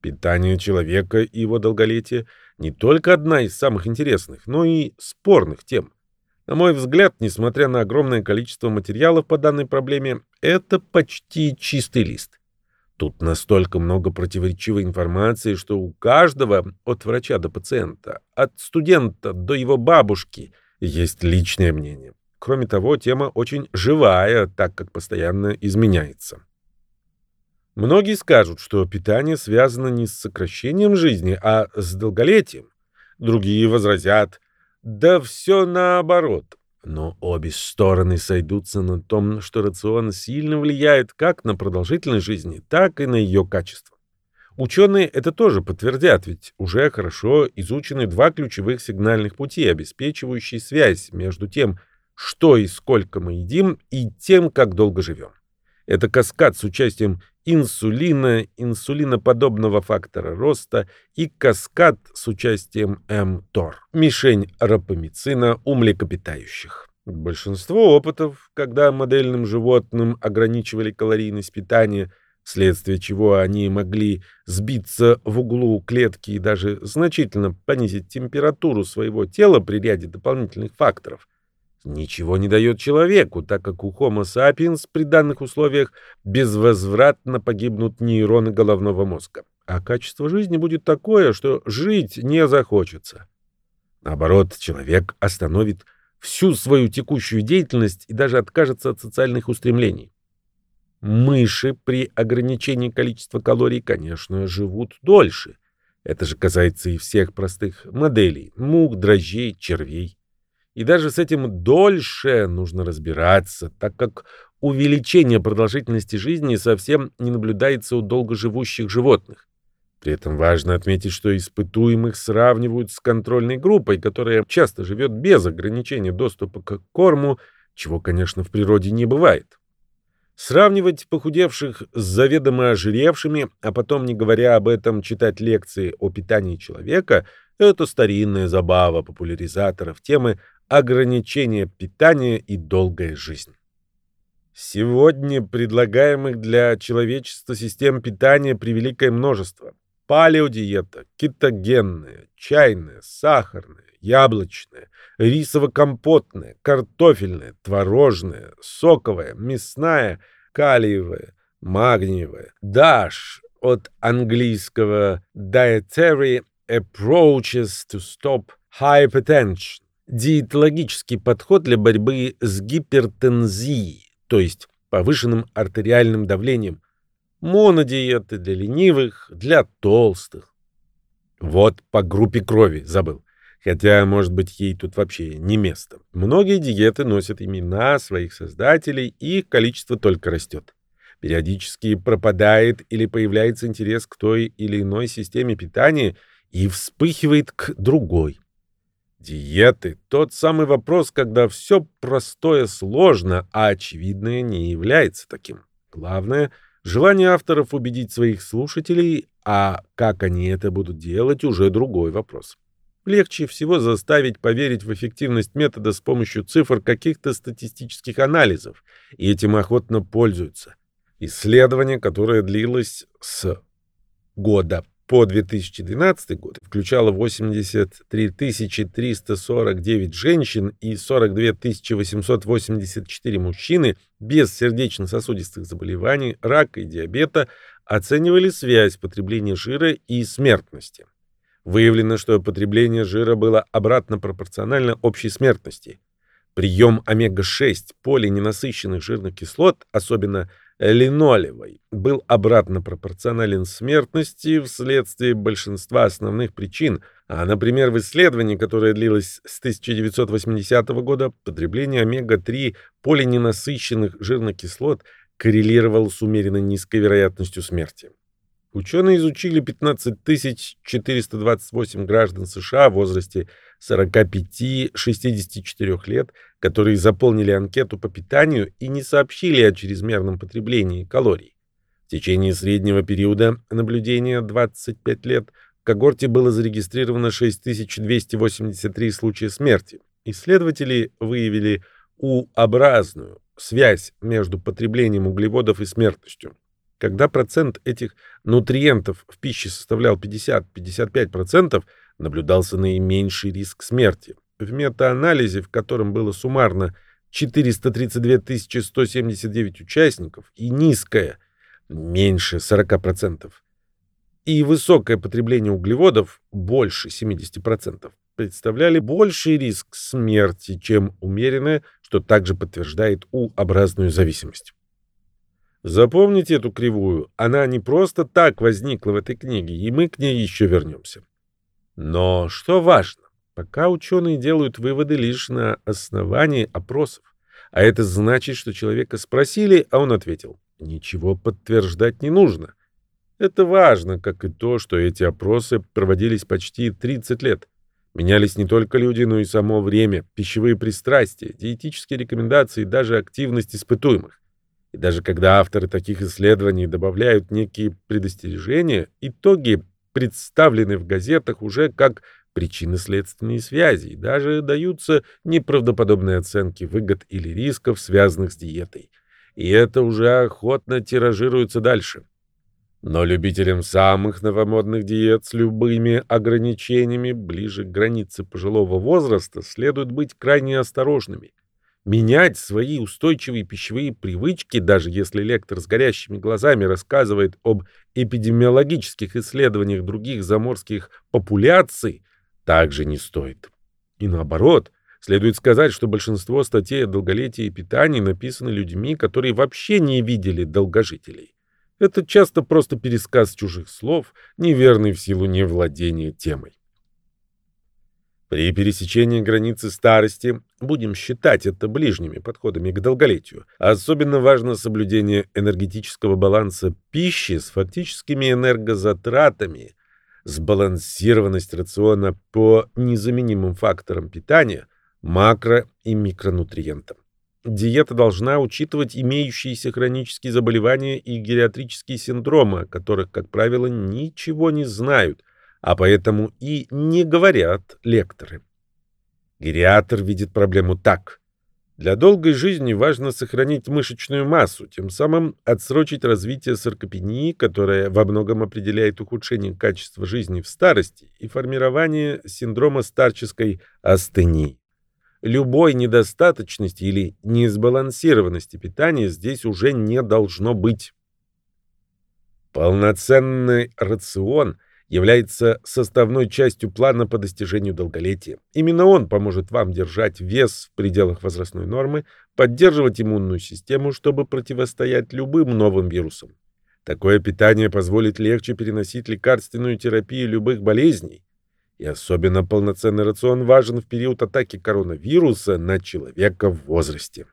Speaker 1: Питание человека и его долголетие не только одна из самых интересных, но и спорных тем – на мой взгляд, несмотря на огромное количество материалов по данной проблеме, это почти чистый лист. Тут настолько много противоречивой информации, что у каждого, от врача до пациента, от студента до его бабушки, есть личное мнение. Кроме того, тема очень живая, так как постоянно изменяется. Многие скажут, что питание связано не с сокращением жизни, а с долголетием. Другие возразят – да все наоборот. Но обе стороны сойдутся на том, что рацион сильно влияет как на продолжительность жизни, так и на ее качество. Ученые это тоже подтвердят, ведь уже хорошо изучены два ключевых сигнальных пути, обеспечивающие связь между тем, что и сколько мы едим, и тем, как долго живем. Это каскад с участием инсулина, инсулиноподобного фактора роста и каскад с участием МТОР, мишень рапамицина у млекопитающих. Большинство опытов, когда модельным животным ограничивали калорийность питания, вследствие чего они могли сбиться в углу клетки и даже значительно понизить температуру своего тела при ряде дополнительных факторов, ничего не дает человеку, так как у Homo sapiens при данных условиях безвозвратно погибнут нейроны головного мозга, а качество жизни будет такое, что жить не захочется. Наоборот, человек остановит всю свою текущую деятельность и даже откажется от социальных устремлений. Мыши при ограничении количества калорий, конечно, живут дольше. Это же касается и всех простых моделей – мух, дрожжей, червей. И даже с этим дольше нужно разбираться, так как увеличение продолжительности жизни совсем не наблюдается у долгоживущих животных. При этом важно отметить, что испытуемых сравнивают с контрольной группой, которая часто живет без ограничения доступа к корму чего, конечно, в природе не бывает. Сравнивать похудевших с заведомо ожиревшими, а потом, не говоря об этом, читать лекции о питании человека – это старинная забава популяризаторов темы ограничения питания и долгая жизнь. Сегодня предлагаемых для человечества систем питания превеликое множество. Палеодиета, кетогенная, чайная, сахарная, яблочная, рисово-компотная, картофельная, творожная, соковая, мясная, калиевая, магниевая, DASH от английского Dietary Approaches to Stop Hypertension, диетологический подход для борьбы с гипертензией, то есть повышенным артериальным давлением, монодиеты для ленивых, для толстых. Вот по группе крови забыл. Хотя, может быть, ей тут вообще не место. Многие диеты носят имена своих создателей, и их количество только растет. Периодически пропадает или появляется интерес к той или иной системе питания и вспыхивает к другой. Диеты — тот самый вопрос, когда все простое сложно, а очевидное не является таким. Главное — желание авторов убедить своих слушателей, а как они это будут делать — уже другой вопрос. Легче всего заставить поверить в эффективность метода с помощью цифр каких-то статистических анализов, и этим охотно пользуются. Исследование, которое длилось с года по 2012 год, включало 83 349 женщин и 42 884 мужчины без сердечно-сосудистых заболеваний, рака и диабета, оценивали связь потребления жира и смертности. Выявлено, что потребление жира было обратно пропорционально общей смертности. Прием омега-6 полиненасыщенных жирных кислот, особенно линолевой, был обратно пропорционален смертности вследствие большинства основных причин, а, например, в исследовании, которое длилось с 1980 года, потребление омега-3 полиненасыщенных жирных кислот коррелировало с умеренно низкой вероятностью смерти. Ученые изучили 15 428 граждан США в возрасте 45-64 лет, которые заполнили анкету по питанию и не сообщили о чрезмерном потреблении калорий. В течение среднего периода наблюдения 25 лет в когорте было зарегистрировано 6283 случая смерти. Исследователи выявили U-образную связь между потреблением углеводов и смертностью. Когда процент этих нутриентов в пище составлял 50-55%, наблюдался наименьший риск смерти. В метаанализе, в котором было суммарно 432 179 участников, и низкое, меньше 40%, и высокое потребление углеводов, больше 70%, представляли больший риск смерти, чем умеренное, что также подтверждает У-образную зависимость. Запомните эту кривую, она не просто так возникла в этой книге, и мы к ней еще вернемся. Но что важно, пока ученые делают выводы лишь на основании опросов, а это значит, что человека спросили, а он ответил, ничего подтверждать не нужно. Это важно, как и то, что эти опросы проводились почти 30 лет. Менялись не только люди, но и само время, пищевые пристрастия, диетические рекомендации даже активность испытуемых. И даже когда авторы таких исследований добавляют некие предостережения, итоги представлены в газетах уже как причинно-следственные связи и даже даются неправдоподобные оценки выгод или рисков, связанных с диетой. И это уже охотно тиражируется дальше. Но любителям самых новомодных диет с любыми ограничениями ближе к границе пожилого возраста следует быть крайне осторожными. Менять свои устойчивые пищевые привычки, даже если лектор с горящими глазами рассказывает об эпидемиологических исследованиях других заморских популяций, также не стоит. И наоборот, следует сказать, что большинство статей о долголетии и питании написаны людьми, которые вообще не видели долгожителей. Это часто просто пересказ чужих слов, неверный в силу невладения темой. При пересечении границы старости будем считать это ближними подходами к долголетию. Особенно важно соблюдение энергетического баланса пищи с фактическими энергозатратами, сбалансированность рациона по незаменимым факторам питания, макро- и микронутриентам. диета должна учитывать имеющиеся хронические заболевания и гериатрические синдромы, о которых, как правило, ничего не знают, а поэтому и не говорят лекторы. Гериатр видит проблему так. Для долгой жизни важно сохранить мышечную массу, тем самым отсрочить развитие саркопении, которая во многом определяет ухудшение качества жизни в старости и формирование синдрома старческой астении. Любой недостаточности или несбалансированности питания здесь уже не должно быть. Полноценный рацион – является составной частью плана по достижению долголетия. Именно он поможет вам держать вес в пределах возрастной нормы, поддерживать иммунную систему, чтобы противостоять любым новым вирусам. Такое питание позволит легче переносить лекарственную терапию любых болезней. И особенно полноценный рацион важен в период атаки коронавируса на человека в возрасте.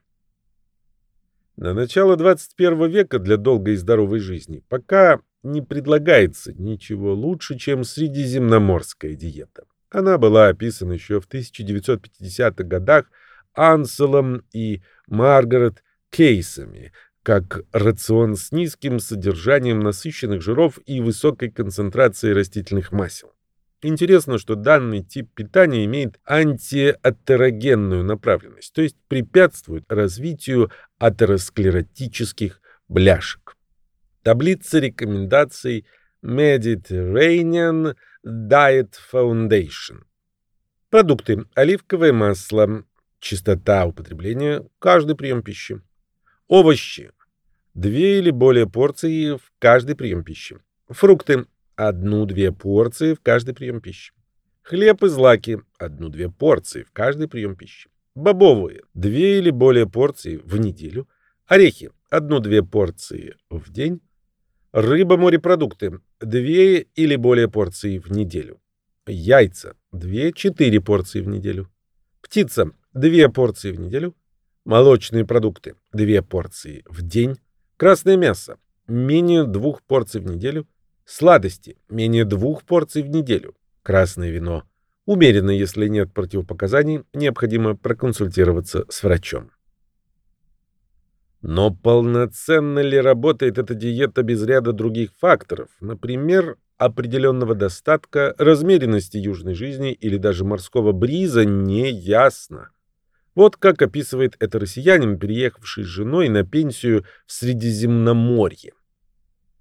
Speaker 1: На начало 21 века для долгой и здоровой жизни пока не предлагается ничего лучше, чем средиземноморская диета. Она была описана еще в 1950-х годах Анселом и Маргарет Кейсами как рацион с низким содержанием насыщенных жиров и высокой концентрацией растительных масел. Интересно, что данный тип питания имеет антиатерогенную направленность, то есть препятствует развитию атеросклеротических бляшек. Таблица рекомендаций Mediterranean Diet Foundation. Продукты. Оливковое масло. Частота употребления. Каждый прием пищи. Овощи. Две или более порции в каждый прием пищи. Фрукты. Одну-две порции в каждый прием пищи. Хлеб и злаки. Одну-две порции в каждый прием пищи. Бобовые. Две или более порции в неделю. Орехи. Одну-две порции в день. Рыба, морепродукты. Две или более порции в неделю. Яйца. Две-четыре порции в неделю. Птица. Две порции в неделю. Молочные продукты. Две порции в день. Красное мясо. Менее двух порций в неделю. Сладости. Менее двух порций в неделю. Красное вино. Умеренно, если нет противопоказаний, необходимо проконсультироваться с врачом. Но полноценно ли работает эта диета без ряда других факторов, например, определенного достатка, размеренности южной жизни или даже морского бриза, не ясно. Вот как описывает это россиянин, переехавший с женой на пенсию в Средиземноморье.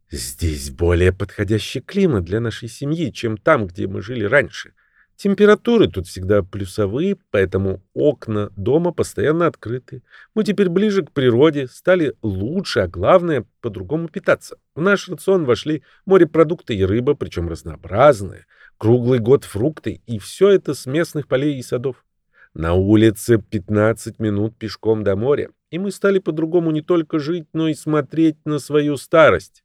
Speaker 1: «Здесь более подходящий климат для нашей семьи, чем там, где мы жили раньше. Температуры тут всегда плюсовые, поэтому окна дома постоянно открыты. Мы теперь ближе к природе, стали лучше, а главное, по-другому питаться. В наш рацион вошли морепродукты и рыба, причем разнообразные, круглый год фрукты, и все это с местных полей и садов. На улице 15 минут пешком до моря, и мы стали по-другому не только жить, но и смотреть на свою старость.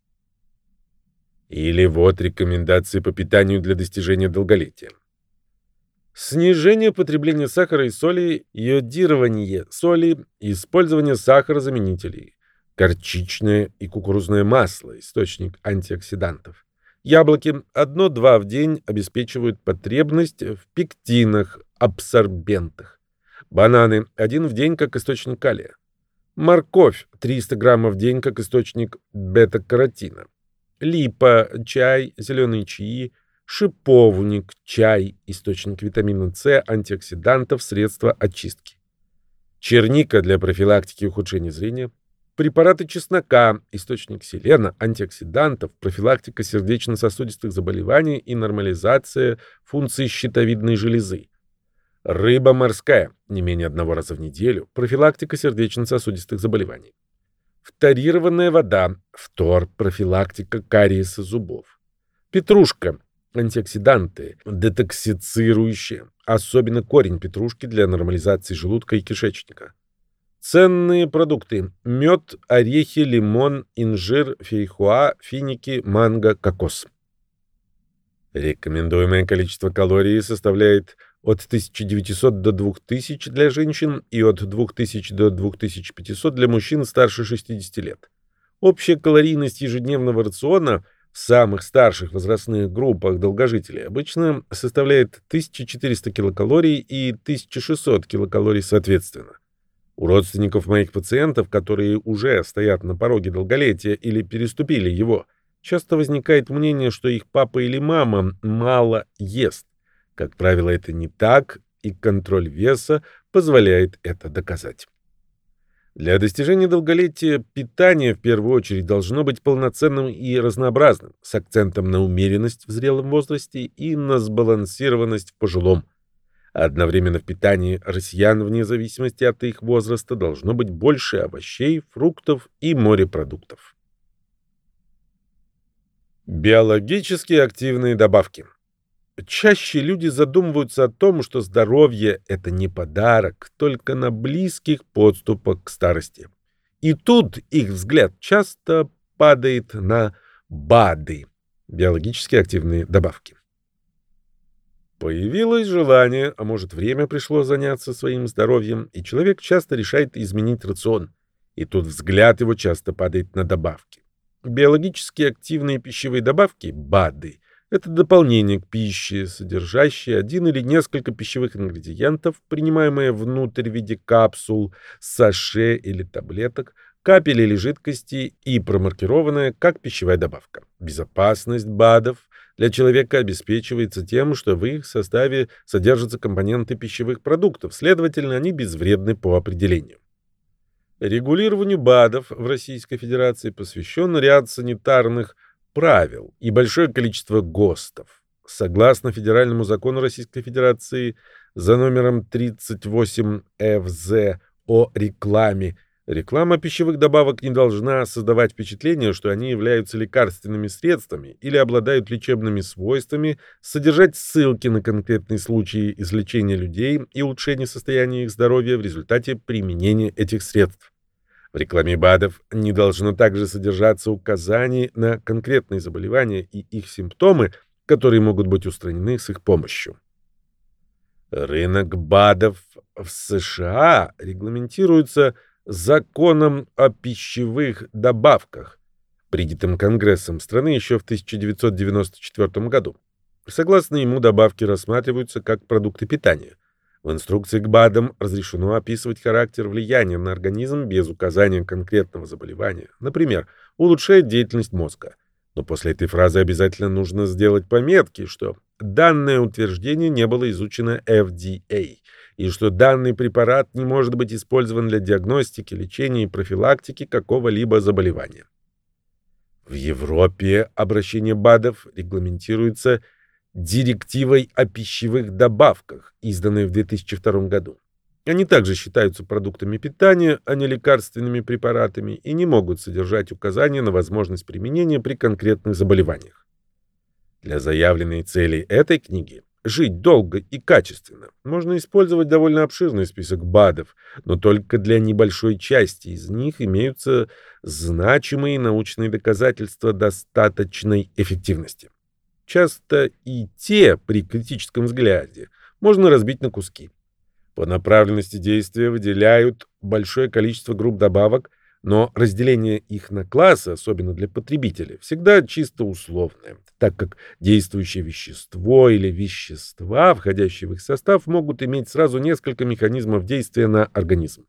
Speaker 1: Или вот рекомендации по питанию для достижения долголетия. Снижение потребления сахара и соли, йодирование соли, использование сахарозаменителей, горчичное и кукурузное масло, источник антиоксидантов. Яблоки 1-2 в день обеспечивают потребность в пектинах, абсорбентах. Бананы 1 в день как источник калия. Морковь 300 граммов в день как источник бета-каротина. Липа, чай, зеленые чаи, шиповник, чай, источник витамина С, антиоксидантов, средства очистки. Черника для профилактики ухудшения зрения. Препараты чеснока, источник селена, антиоксидантов, профилактика сердечно-сосудистых заболеваний и нормализация функций щитовидной железы. Рыба морская, не менее одного раза в неделю, профилактика сердечно-сосудистых заболеваний. Фторированная вода, фтор, профилактика кариеса зубов. Петрушка, антиоксиданты, детоксицирующие, особенно корень петрушки для нормализации желудка и кишечника. Ценные продукты: мед, орехи, лимон, инжир, фейхоа, финики, манго, кокос. Рекомендуемое количество калорий составляет от 1900 до 2000 для женщин и от 2000 до 2500 для мужчин старше 60 лет. Общая калорийность ежедневного рациона – самых старших возрастных группах долгожителей обычно составляет 1400 килокалорий и 1600 килокалорий соответственно. У родственников моих пациентов, которые уже стоят на пороге долголетия или переступили его, часто возникает мнение, что их папа или мама мало ест. Как правило, это не так, и контроль веса позволяет это доказать. Для достижения долголетия питание в первую очередь должно быть полноценным и разнообразным, с акцентом на умеренность в зрелом возрасте и на сбалансированность в пожилом. Одновременно в питании россиян, вне зависимости от их возраста, должно быть больше овощей, фруктов и морепродуктов. Биологически активные добавки. Чаще люди задумываются о том, что здоровье — это не подарок, только на близких подступах к старости. И тут их взгляд часто падает на БАДы — биологически активные добавки. Появилось желание, а может время пришло заняться своим здоровьем, и человек часто решает изменить рацион. И тут взгляд его часто падает на добавки. Биологически активные пищевые добавки, БАДы, это дополнение к пище, содержащее один или несколько пищевых ингредиентов, принимаемые внутрь в виде капсул, саше или таблеток, капель или жидкости и промаркированное как пищевая добавка. Безопасность БАДов для человека обеспечивается тем, что в их составе содержатся компоненты пищевых продуктов, следовательно, они безвредны по определению. Регулированию БАДов в Российской Федерации посвящен ряд санитарных правил и большое количество ГОСТов. Согласно Федеральному закону Российской Федерации за номером 38 ФЗ о рекламе Реклама пищевых добавок не должна создавать впечатление, что они являются лекарственными средствами или обладают лечебными свойствами, содержать ссылки на конкретные случаи излечения людей и улучшения состояния их здоровья в результате применения этих средств. В рекламе БАДов не должно также содержаться указаний на конкретные заболевания и их симптомы, которые могут быть устранены с их помощью. Рынок БАДов в США регламентируется законом о пищевых добавках, принятым Конгрессом страны еще в 1994 году. Согласно ему, добавки рассматриваются как продукты питания. В инструкции к БАДам разрешено описывать характер влияния на организм без указания конкретного заболевания. Например, улучшает деятельность мозга. Но после этой фразы обязательно нужно сделать пометки, что данное утверждение не было изучено FDA и что данный препарат не может быть использован для диагностики, лечения и профилактики какого-либо заболевания. В Европе обращение БАДов регламентируется директивой о пищевых добавках, изданной в 2002 году. Они также считаются продуктами питания, а не лекарственными препаратами и не могут содержать указания на возможность применения при конкретных заболеваниях. Для заявленной цели этой книги жить долго и качественно можно использовать довольно обширный список БАДов, но только для небольшой части из них имеются значимые научные доказательства достаточной эффективности. Часто и те при критическом взгляде можно разбить на куски. По направленности действия выделяют большое количество групп добавок, но разделение их на классы, особенно для потребителя, всегда чисто условное, так как действующее вещество или вещества, входящие в их состав, могут иметь сразу несколько механизмов действия на организм.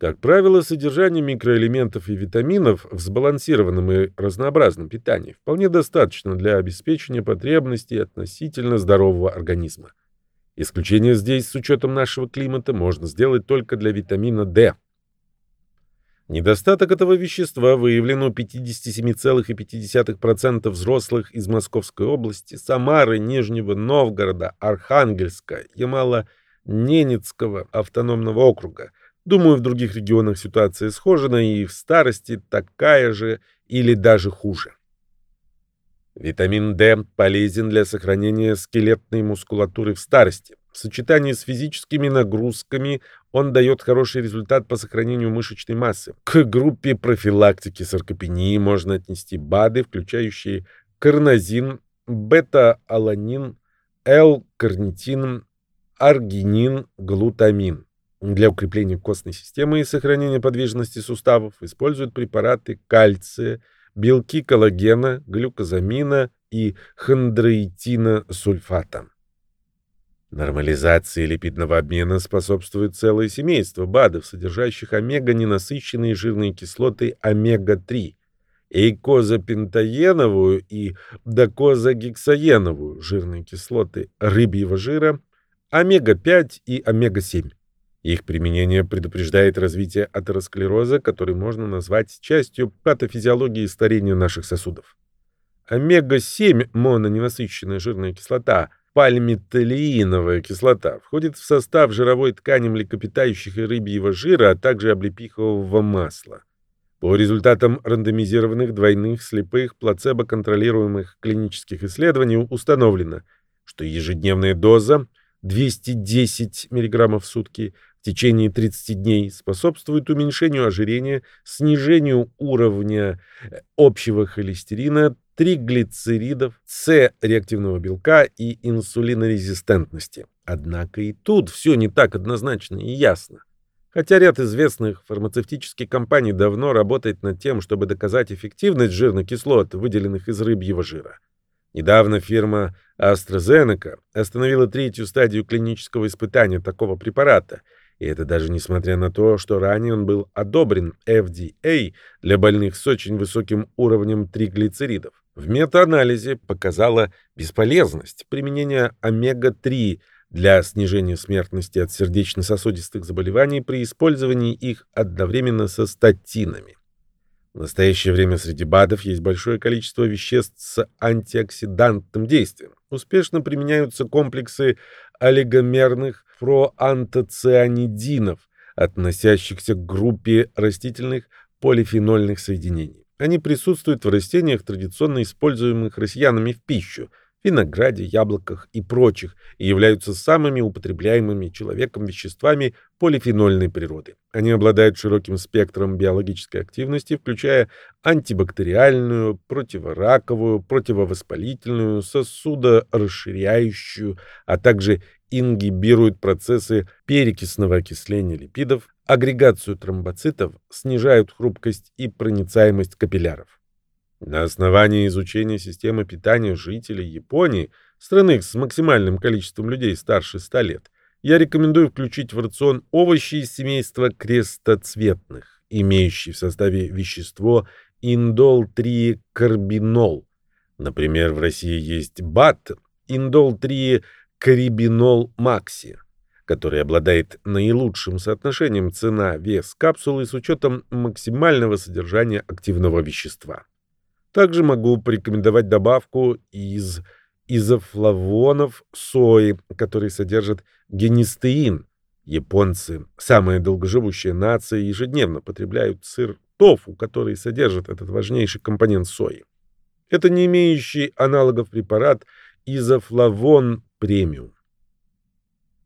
Speaker 1: Как правило, содержание микроэлементов и витаминов в сбалансированном и разнообразном питании вполне достаточно для обеспечения потребностей относительно здорового организма. Исключение здесь с учетом нашего климата можно сделать только для витамина D. Недостаток этого вещества выявлен у 57,5% взрослых из Московской области, Самары, Нижнего Новгорода, Архангельска, Ямало-Ненецкого автономного округа. Думаю, в других регионах ситуация схожа, и в старости такая же или даже хуже. Витамин D полезен для сохранения скелетной мускулатуры в старости. В сочетании с физическими нагрузками он дает хороший результат по сохранению мышечной массы. К группе профилактики саркопении можно отнести БАДы, включающие карнозин, бета-аланин, L-карнитин, аргинин, глутамин. Для укрепления костной системы и сохранения подвижности суставов используют препараты кальция, белки коллагена, глюкозамина и хондроитина сульфата. Нормализации липидного обмена способствует целое семейство БАДов, содержащих омега-ненасыщенные жирные кислоты омега-3, эйкозапентаеновую и докозагексаеновую жирные кислоты рыбьего жира, омега-5 и омега-7. Их применение предупреждает развитие атеросклероза, который можно назвать частью патофизиологии старения наших сосудов. Омега-7 мононенасыщенная жирная кислота, пальмитолеиновая кислота, входит в состав жировой ткани млекопитающих и рыбьего жира, а также облепихового масла. По результатам рандомизированных двойных слепых плацебо-контролируемых клинических исследований установлено, что ежедневная доза 210 мг в сутки в течение 30 дней способствует уменьшению ожирения, снижению уровня э, общего холестерина, триглицеридов, С-реактивного белка и инсулинорезистентности. Однако и тут все не так однозначно и ясно. Хотя ряд известных фармацевтических компаний давно работает над тем, чтобы доказать эффективность жирных кислот, выделенных из рыбьего жира. Недавно фирма AstraZeneca остановила третью стадию клинического испытания такого препарата – и это даже несмотря на то, что ранее он был одобрен FDA для больных с очень высоким уровнем триглицеридов. В метаанализе показала бесполезность применения омега-3 для снижения смертности от сердечно-сосудистых заболеваний при использовании их одновременно со статинами. В настоящее время среди БАДов есть большое количество веществ с антиоксидантным действием. Успешно применяются комплексы олигомерных проантоцианидинов, относящихся к группе растительных полифенольных соединений. Они присутствуют в растениях, традиционно используемых россиянами в пищу, винограде, яблоках и прочих, и являются самыми употребляемыми человеком веществами полифенольной природы. Они обладают широким спектром биологической активности, включая антибактериальную, противораковую, противовоспалительную, сосудорасширяющую, а также ингибируют процессы перекисного окисления липидов, агрегацию тромбоцитов, снижают хрупкость и проницаемость капилляров. На основании изучения системы питания жителей Японии, страны с максимальным количеством людей старше 100 лет, я рекомендую включить в рацион овощи из семейства крестоцветных, имеющие в составе вещество индол-3-карбинол. Например, в России есть БАТ, индол-3 карибинол макси, который обладает наилучшим соотношением цена-вес капсулы с учетом максимального содержания активного вещества. Также могу порекомендовать добавку из изофлавонов сои, который содержит генистеин. Японцы, самая долгоживущая нация, ежедневно потребляют сыр тофу, который содержит этот важнейший компонент сои. Это не имеющий аналогов препарат изофлавон премиум.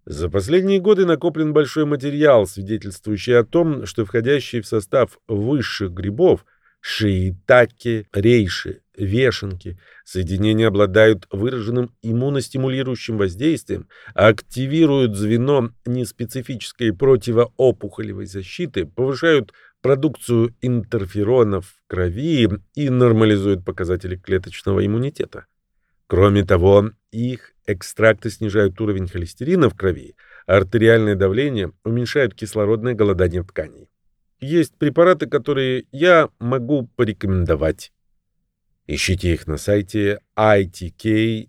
Speaker 1: За последние годы накоплен большой материал, свидетельствующий о том, что входящие в состав высших грибов шиитаки, рейши, вешенки соединения обладают выраженным иммуностимулирующим воздействием, активируют звено неспецифической противоопухолевой защиты, повышают продукцию интерферонов в крови и нормализуют показатели клеточного иммунитета. Кроме того, их экстракты снижают уровень холестерина в крови, артериальное давление, уменьшают кислородное голодание тканей. Есть препараты, которые я могу порекомендовать. Ищите их на сайте itk-farm.ru.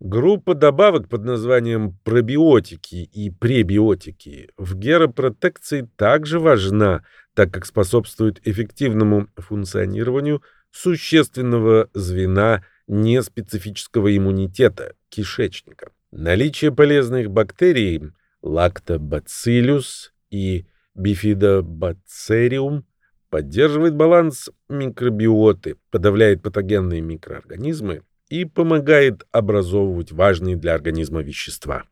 Speaker 1: Группа добавок под названием пробиотики и пребиотики в геропротекции также важна, так как способствует эффективному функционированию существенного звена неспецифического иммунитета кишечника. Наличие полезных бактерий лактобациллюс и бифидобацтериум поддерживает баланс микробиоты, подавляет патогенные микроорганизмы и помогает образовывать важные для организма вещества.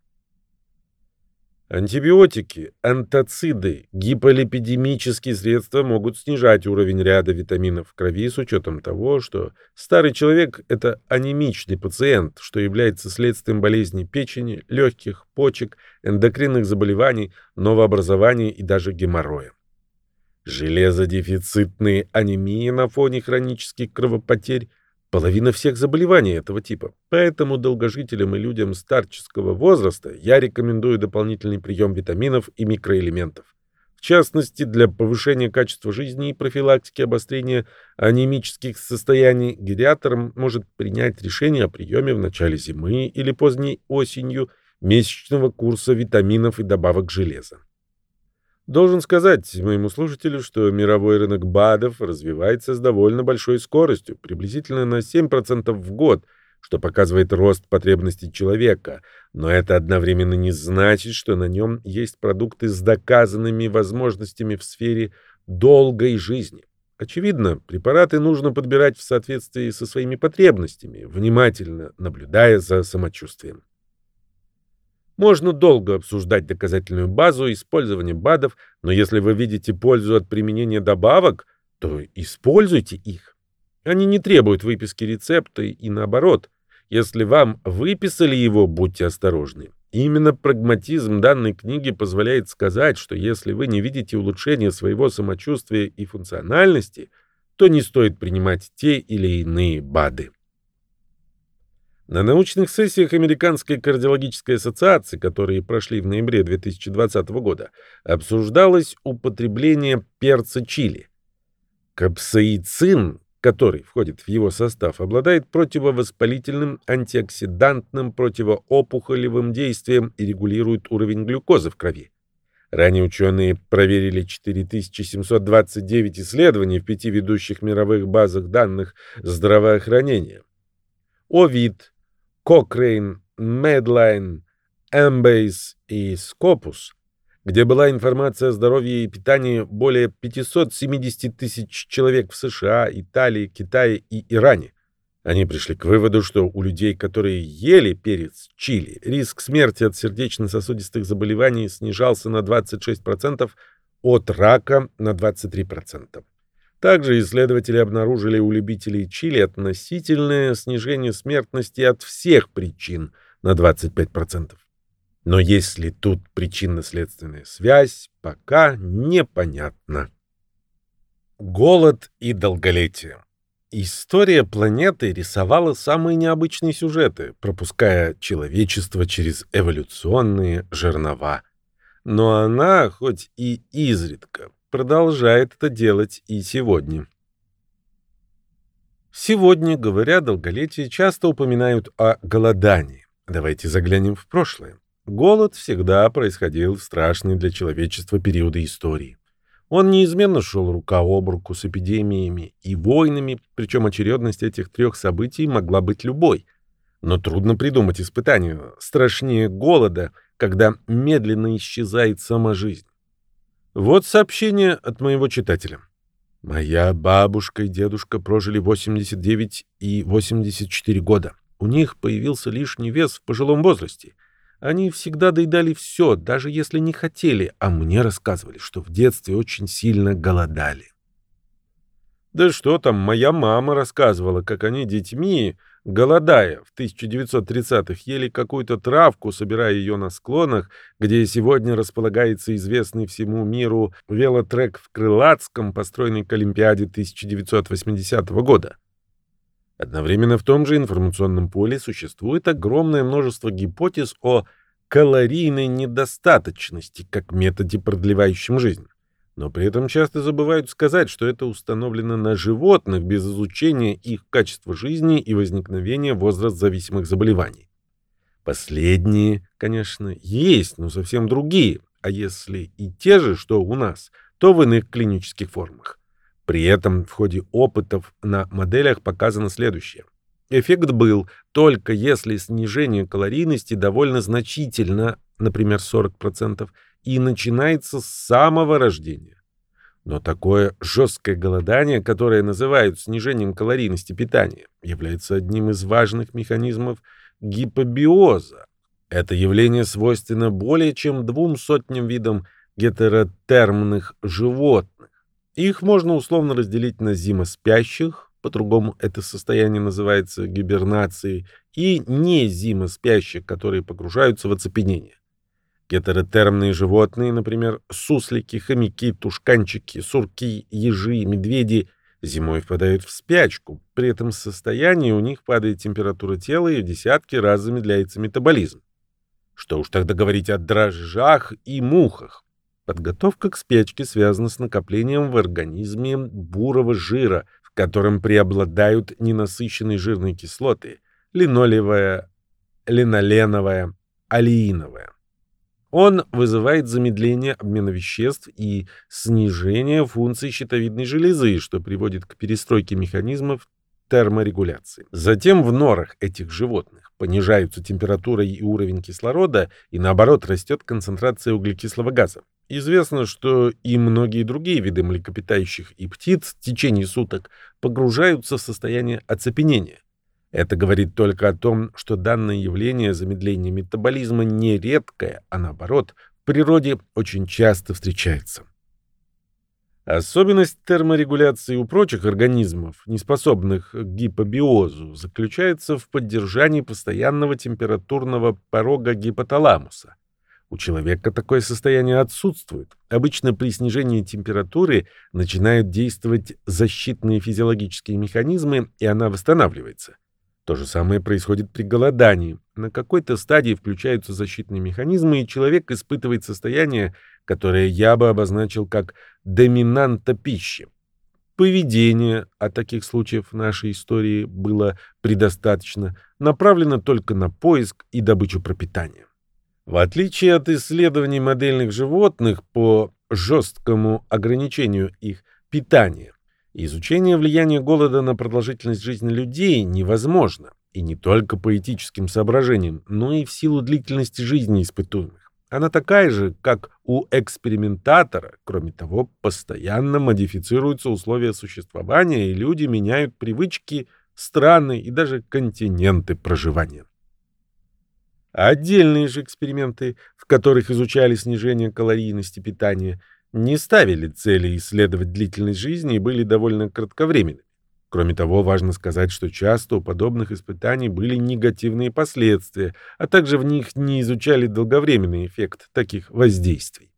Speaker 1: Антибиотики, антоциды, гиполипидемические средства могут снижать уровень ряда витаминов в крови с учетом того, что старый человек – это анемичный пациент, что является следствием болезней печени, легких, почек, эндокринных заболеваний, новообразования и даже геморроя. Железодефицитные анемии на фоне хронических кровопотерь половина всех заболеваний этого типа. Поэтому долгожителям и людям старческого возраста я рекомендую дополнительный прием витаминов и микроэлементов. В частности, для повышения качества жизни и профилактики обострения анемических состояний гериатр может принять решение о приеме в начале зимы или поздней осенью месячного курса витаминов и добавок железа. Должен сказать моему слушателю, что мировой рынок БАДов развивается с довольно большой скоростью, приблизительно на 7% в год, что показывает рост потребностей человека, но это одновременно не значит, что на нем есть продукты с доказанными возможностями в сфере долгой жизни. Очевидно, препараты нужно подбирать в соответствии со своими потребностями, внимательно наблюдая за самочувствием. Можно долго обсуждать доказательную базу использования БАДов, но если вы видите пользу от применения добавок, то используйте их. Они не требуют выписки рецепта и наоборот. Если вам выписали его, будьте осторожны. Именно прагматизм данной книги позволяет сказать, что если вы не видите улучшения своего самочувствия и функциональности, то не стоит принимать те или иные БАДы. На научных сессиях Американской кардиологической ассоциации, которые прошли в ноябре 2020 года, обсуждалось употребление перца чили. Капсаицин, который входит в его состав, обладает противовоспалительным, антиоксидантным, противоопухолевым действием и регулирует уровень глюкозы в крови. Ранее ученые проверили 4729 исследований в пяти ведущих мировых базах данных здравоохранения. ОВИД, Cochrane, Medline, Embase и Scopus, где была информация о здоровье и питании более 570 тысяч человек в США, Италии, Китае и Иране. Они пришли к выводу, что у людей, которые ели перец чили, риск смерти от сердечно-сосудистых заболеваний снижался на 26%, от рака на 23%. Также исследователи обнаружили у любителей чили относительное снижение смертности от всех причин на 25%. Но есть ли тут причинно-следственная связь, пока непонятно. Голод и долголетие. История планеты рисовала самые необычные сюжеты, пропуская человечество через эволюционные жернова. Но она, хоть и изредка, продолжает это делать и сегодня. Сегодня, говоря о долголетии, часто упоминают о голодании. Давайте заглянем в прошлое. Голод всегда происходил в страшные для человечества периоды истории. Он неизменно шел рука об руку с эпидемиями и войнами, причем очередность этих трех событий могла быть любой. Но трудно придумать испытание страшнее голода, когда медленно исчезает сама жизнь. Вот сообщение от моего читателя. Моя бабушка и дедушка прожили 89 и 84 года. У них появился лишний вес в пожилом возрасте. Они всегда доедали все, даже если не хотели, а мне рассказывали, что в детстве очень сильно голодали. Да что там, моя мама рассказывала, как они детьми голодая, в 1930-х ели какую-то травку, собирая ее на склонах, где сегодня располагается известный всему миру велотрек в Крылатском, построенный к Олимпиаде 1980 года. Одновременно в том же информационном поле существует огромное множество гипотез о калорийной недостаточности как методе, продлевающем жизнь но при этом часто забывают сказать, что это установлено на животных без изучения их качества жизни и возникновения возраст-зависимых заболеваний. Последние, конечно, есть, но совсем другие, а если и те же, что у нас, то в иных клинических формах. При этом в ходе опытов на моделях показано следующее. Эффект был только если снижение калорийности довольно значительно, например, 40%, и начинается с самого рождения. Но такое жесткое голодание, которое называют снижением калорийности питания, является одним из важных механизмов гипобиоза. Это явление свойственно более чем двум сотням видам гетеротермных животных. Их можно условно разделить на зимоспящих, по-другому это состояние называется гибернацией, и не зимоспящих, которые погружаются в оцепенение. Гетеротермные животные, например, суслики, хомяки, тушканчики, сурки, ежи, медведи, Зимой впадают в спячку, при этом состоянии у них падает температура тела и в десятки раз замедляется метаболизм. Что уж тогда говорить о дрожжах и мухах. Подготовка к спячке связана с накоплением в организме бурого жира, в котором преобладают ненасыщенные жирные кислоты – линолевая, линоленовая, алииновая. Он вызывает замедление обмена веществ и снижение функций щитовидной железы, что приводит к перестройке механизмов терморегуляции. Затем в норах этих животных понижаются температура и уровень кислорода, и наоборот растет концентрация углекислого газа. Известно, что и многие другие виды млекопитающих и птиц в течение суток погружаются в состояние оцепенения. Это говорит только о том, что данное явление замедления метаболизма не редкое, а наоборот, в природе очень часто встречается. Особенность терморегуляции у прочих организмов, не способных к гипобиозу, заключается в поддержании постоянного температурного порога гипоталамуса. У человека такое состояние отсутствует. Обычно при снижении температуры начинают действовать защитные физиологические механизмы, и она восстанавливается. То же самое происходит при голодании. На какой-то стадии включаются защитные механизмы, и человек испытывает состояние, которое я бы обозначил как доминанта пищи. Поведение, а таких случаев в нашей истории было предостаточно, направлено только на поиск и добычу пропитания. В отличие от исследований модельных животных по жесткому ограничению их питания, Изучение влияния голода на продолжительность жизни людей невозможно, и не только по этическим соображениям, но и в силу длительности жизни испытуемых. Она такая же, как у экспериментатора, кроме того, постоянно модифицируются условия существования, и люди меняют привычки, страны и даже континенты проживания. Отдельные же эксперименты, в которых изучали снижение калорийности питания – не ставили цели исследовать длительность жизни и были довольно кратковременными. Кроме того, важно сказать, что часто у подобных испытаний были негативные последствия, а также в них не изучали долговременный эффект таких воздействий.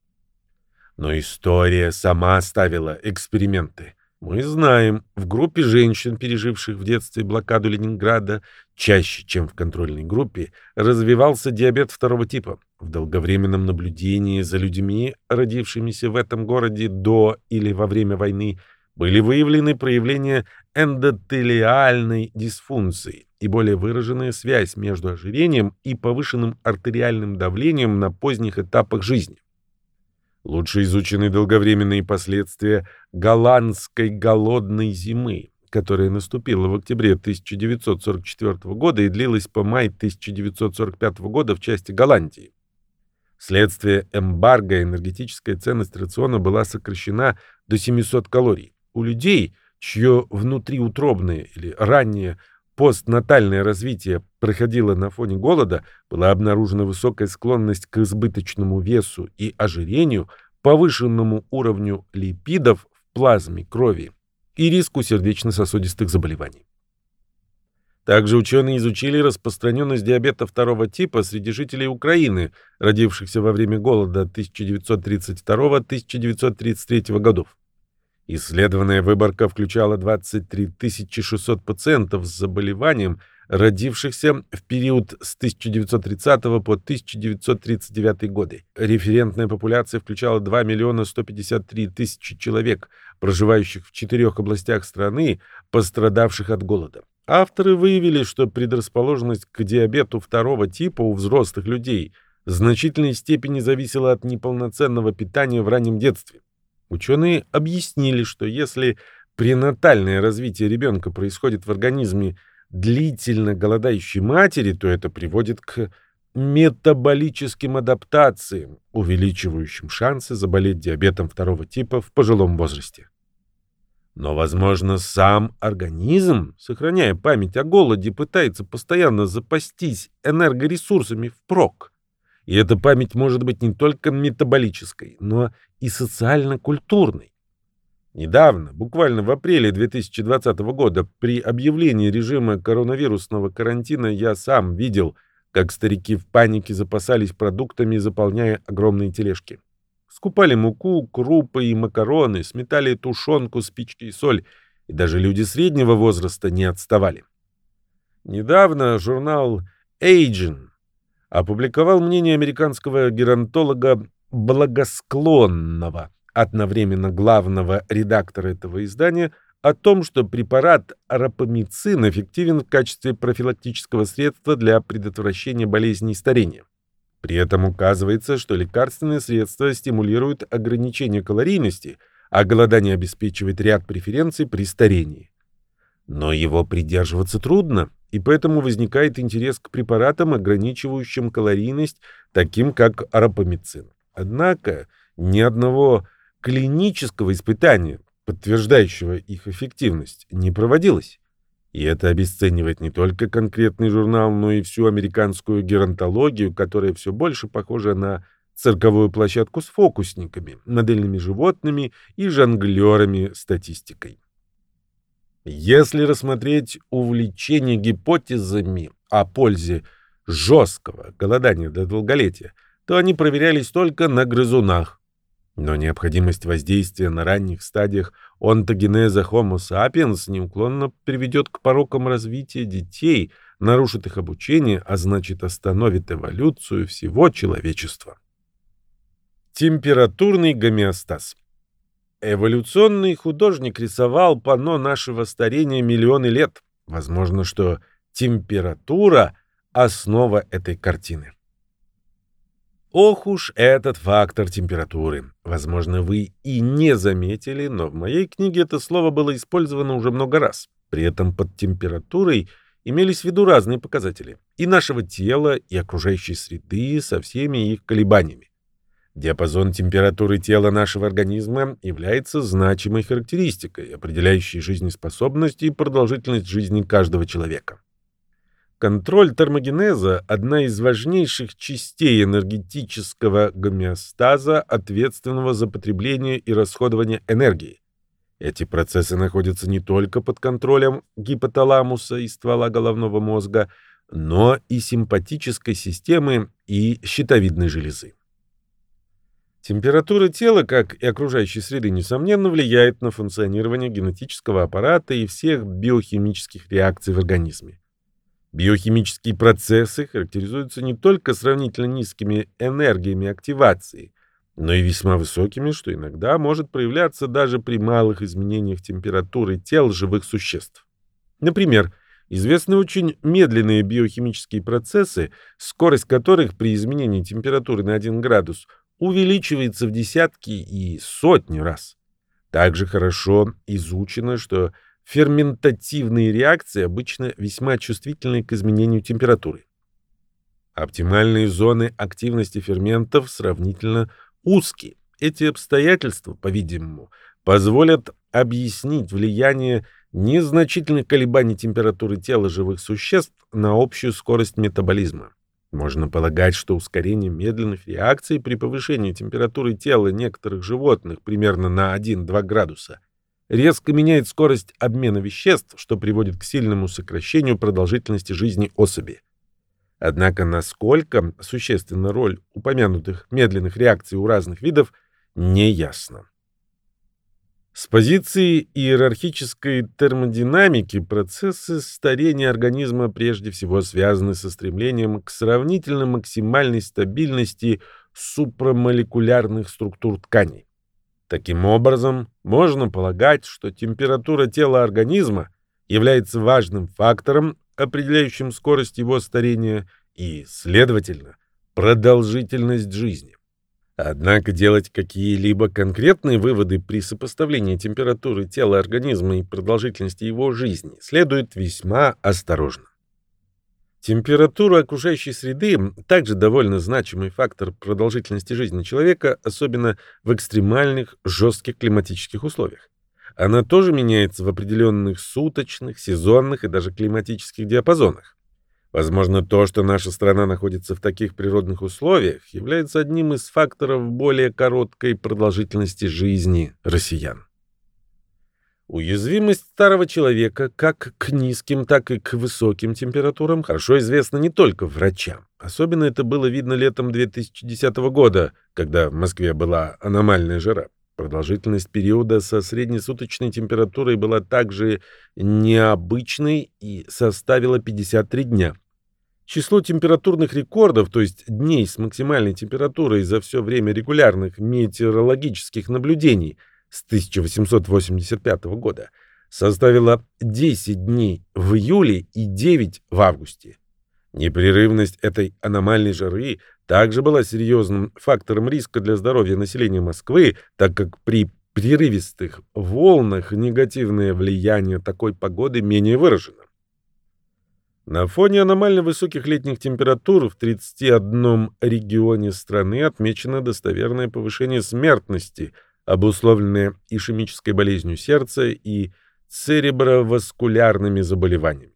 Speaker 1: Но история сама ставила эксперименты. Мы знаем, в группе женщин, переживших в детстве блокаду Ленинграда, чаще, чем в контрольной группе, развивался диабет второго типа. В долговременном наблюдении за людьми, родившимися в этом городе до или во время войны, были выявлены проявления эндотелиальной дисфункции и более выраженная связь между ожирением и повышенным артериальным давлением на поздних этапах жизни. Лучше изучены долговременные последствия голландской голодной зимы, которая наступила в октябре 1944 года и длилась по май 1945 года в части Голландии. Вследствие эмбарго энергетическая ценность рациона была сокращена до 700 калорий. У людей, чье внутриутробное или раннее постнатальное развитие проходило на фоне голода, была обнаружена высокая склонность к избыточному весу и ожирению, повышенному уровню липидов в плазме крови и риску сердечно-сосудистых заболеваний. Также ученые изучили распространенность диабета второго типа среди жителей Украины, родившихся во время голода 1932-1933 годов. Исследованная выборка включала 23 600 пациентов с заболеванием, родившихся в период с 1930 по 1939 годы. Референтная популяция включала 2 миллиона 153 тысячи человек, проживающих в четырех областях страны, пострадавших от голода. Авторы выявили, что предрасположенность к диабету второго типа у взрослых людей в значительной степени зависела от неполноценного питания в раннем детстве. Ученые объяснили, что если пренатальное развитие ребенка происходит в организме длительно голодающей матери, то это приводит к метаболическим адаптациям, увеличивающим шансы заболеть диабетом второго типа в пожилом возрасте. Но, возможно, сам организм, сохраняя память о голоде, пытается постоянно запастись энергоресурсами впрок. И эта память может быть не только метаболической, но и социально-культурной. Недавно, буквально в апреле 2020 года, при объявлении режима коронавирусного карантина я сам видел, как старики в панике запасались продуктами, заполняя огромные тележки. Скупали муку, крупы и макароны, сметали тушенку, спички и соль. и даже люди среднего возраста не отставали. Недавно журнал Aging опубликовал мнение американского геронтолога Благосклонного, одновременно главного редактора этого издания, о том, что препарат рапамицин эффективен в качестве профилактического средства для предотвращения болезней старения. При этом указывается, что лекарственные средства стимулируют ограничение калорийности, а голодание обеспечивает ряд преференций при старении. Но его придерживаться трудно, и поэтому возникает интерес к препаратам, ограничивающим калорийность, таким как арапамицин. Однако ни одного клинического испытания, подтверждающего их эффективность, не проводилось. И это обесценивает не только конкретный журнал, но и всю американскую геронтологию, которая все больше похожа на цирковую площадку с фокусниками, модельными животными и жонглерами статистикой. Если рассмотреть увлечение гипотезами о пользе жесткого голодания для долголетия, то они проверялись только на грызунах, но необходимость воздействия на ранних стадиях онтогенеза Homo sapiens неуклонно приведет к порокам развития детей, нарушит их обучение, а значит остановит эволюцию всего человечества. Температурный гомеостаз Эволюционный художник рисовал панно нашего старения миллионы лет. Возможно, что температура – основа этой картины. Ох уж этот фактор температуры. Возможно, вы и не заметили, но в моей книге это слово было использовано уже много раз. При этом под температурой имелись в виду разные показатели и нашего тела, и окружающей среды со всеми их колебаниями. Диапазон температуры тела нашего организма является значимой характеристикой, определяющей жизнеспособность и продолжительность жизни каждого человека. Контроль термогенеза – одна из важнейших частей энергетического гомеостаза, ответственного за потребление и расходование энергии. Эти процессы находятся не только под контролем гипоталамуса и ствола головного мозга, но и симпатической системы и щитовидной железы. Температура тела, как и окружающей среды, несомненно влияет на функционирование генетического аппарата и всех биохимических реакций в организме. Биохимические процессы характеризуются не только сравнительно низкими энергиями активации, но и весьма высокими, что иногда может проявляться даже при малых изменениях температуры тел живых существ. Например, известны очень медленные биохимические процессы, скорость которых при изменении температуры на 1 градус увеличивается в десятки и сотни раз. Также хорошо изучено, что Ферментативные реакции обычно весьма чувствительны к изменению температуры. Оптимальные зоны активности ферментов сравнительно узкие. Эти обстоятельства, по-видимому, позволят объяснить влияние незначительных колебаний температуры тела живых существ на общую скорость метаболизма. Можно полагать, что ускорение медленных реакций при повышении температуры тела некоторых животных примерно на 1-2 градуса резко меняет скорость обмена веществ, что приводит к сильному сокращению продолжительности жизни особи. Однако насколько существенна роль упомянутых медленных реакций у разных видов, не ясно. С позиции иерархической термодинамики процессы старения организма прежде всего связаны со стремлением к сравнительно максимальной стабильности супрамолекулярных структур тканей. Таким образом, можно полагать, что температура тела организма является важным фактором, определяющим скорость его старения и, следовательно, продолжительность жизни. Однако делать какие-либо конкретные выводы при сопоставлении температуры тела организма и продолжительности его жизни следует весьма осторожно. Температура окружающей среды также довольно значимый фактор продолжительности жизни человека, особенно в экстремальных, жестких климатических условиях. Она тоже меняется в определенных суточных, сезонных и даже климатических диапазонах. Возможно, то, что наша страна находится в таких природных условиях, является одним из факторов более короткой продолжительности жизни россиян. Уязвимость старого человека как к низким, так и к высоким температурам хорошо известна не только врачам. Особенно это было видно летом 2010 года, когда в Москве была аномальная жара. Продолжительность периода со среднесуточной температурой была также необычной и составила 53 дня. Число температурных рекордов, то есть дней с максимальной температурой за все время регулярных метеорологических наблюдений с 1885 года, составило 10 дней в июле и 9 в августе. Непрерывность этой аномальной жары также была серьезным фактором риска для здоровья населения Москвы, так как при прерывистых волнах негативное влияние такой погоды менее выражено. На фоне аномально высоких летних температур в 31 регионе страны отмечено достоверное повышение смертности, обусловленное ишемической болезнью сердца и цереброваскулярными заболеваниями.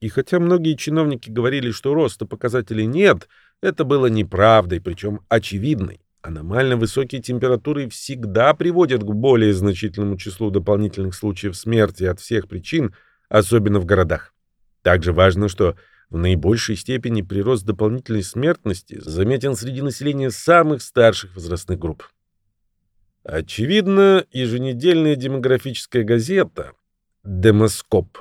Speaker 1: И хотя многие чиновники говорили, что роста показателей нет, это было неправдой, причем очевидной. Аномально высокие температуры всегда приводят к более значительному числу дополнительных случаев смерти от всех причин, особенно в городах. Также важно, что в наибольшей степени прирост дополнительной смертности заметен среди населения самых старших возрастных групп. Очевидно, еженедельная демографическая газета «Демоскоп»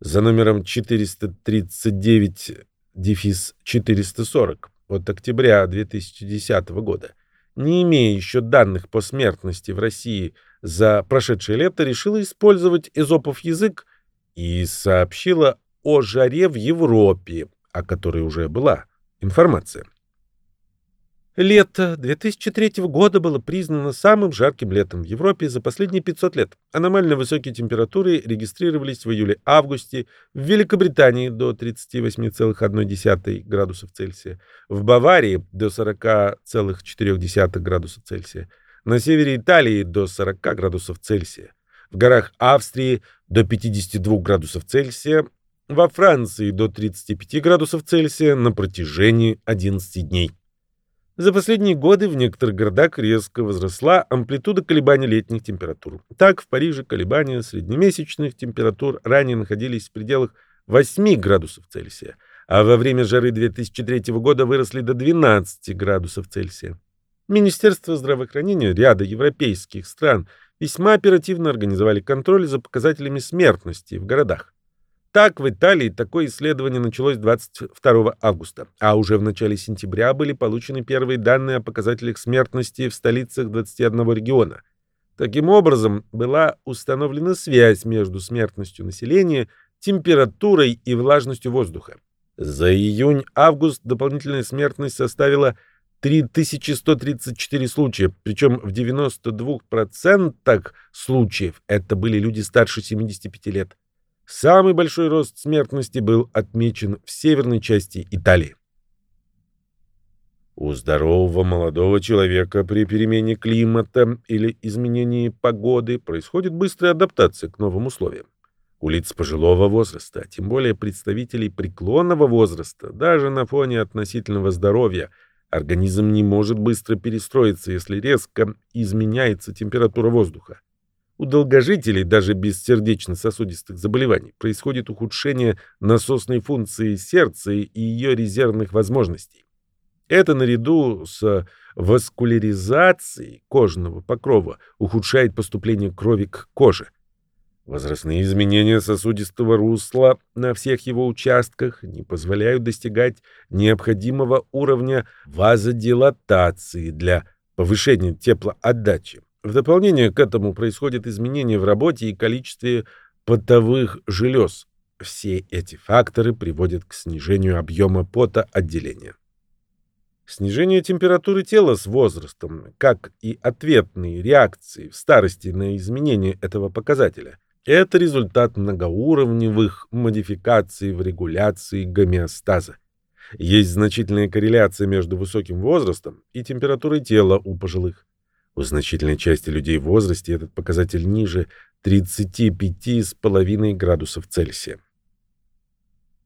Speaker 1: за номером 439-440 от октября 2010 года, не имея еще данных по смертности в России за прошедшее лето, решила использовать эзопов язык и сообщила о жаре в Европе, о которой уже была информация. Лето 2003 года было признано самым жарким летом в Европе за последние 500 лет. Аномально высокие температуры регистрировались в июле-августе в Великобритании до 38,1 градусов Цельсия, в Баварии до 40,4 градусов Цельсия, на севере Италии до 40 градусов Цельсия, в горах Австрии до 52 градусов Цельсия, во Франции до 35 градусов Цельсия на протяжении 11 дней. За последние годы в некоторых городах резко возросла амплитуда колебаний летних температур. Так, в Париже колебания среднемесячных температур ранее находились в пределах 8 градусов Цельсия, а во время жары 2003 года выросли до 12 градусов Цельсия. Министерство здравоохранения ряда европейских стран весьма оперативно организовали контроль за показателями смертности в городах. Так, в Италии такое исследование началось 22 августа, а уже в начале сентября были получены первые данные о показателях смертности в столицах 21 региона. Таким образом, была установлена связь между смертностью населения, температурой и влажностью воздуха. За июнь-август дополнительная смертность составила 3134 случая, причем в 92% случаев это были люди старше 75 лет. Самый большой рост смертности был отмечен в северной части Италии. У здорового молодого человека при перемене климата или изменении погоды происходит быстрая адаптация к новым условиям. У лиц пожилого возраста, тем более представителей преклонного возраста, даже на фоне относительного здоровья, организм не может быстро перестроиться, если резко изменяется температура воздуха. У долгожителей, даже без сердечно-сосудистых заболеваний, происходит ухудшение насосной функции сердца и ее резервных возможностей. Это наряду с васкуляризацией кожного покрова ухудшает поступление крови к коже. Возрастные изменения сосудистого русла на всех его участках не позволяют достигать необходимого уровня вазодилатации для повышения теплоотдачи. В дополнение к этому происходит изменение в работе и количестве потовых желез. Все эти факторы приводят к снижению объема потоотделения. Снижение температуры тела с возрастом, как и ответные реакции в старости на изменение этого показателя, это результат многоуровневых модификаций в регуляции гомеостаза. Есть значительная корреляция между высоким возрастом и температурой тела у пожилых. У значительной части людей в возрасте этот показатель ниже 35,5 градусов Цельсия.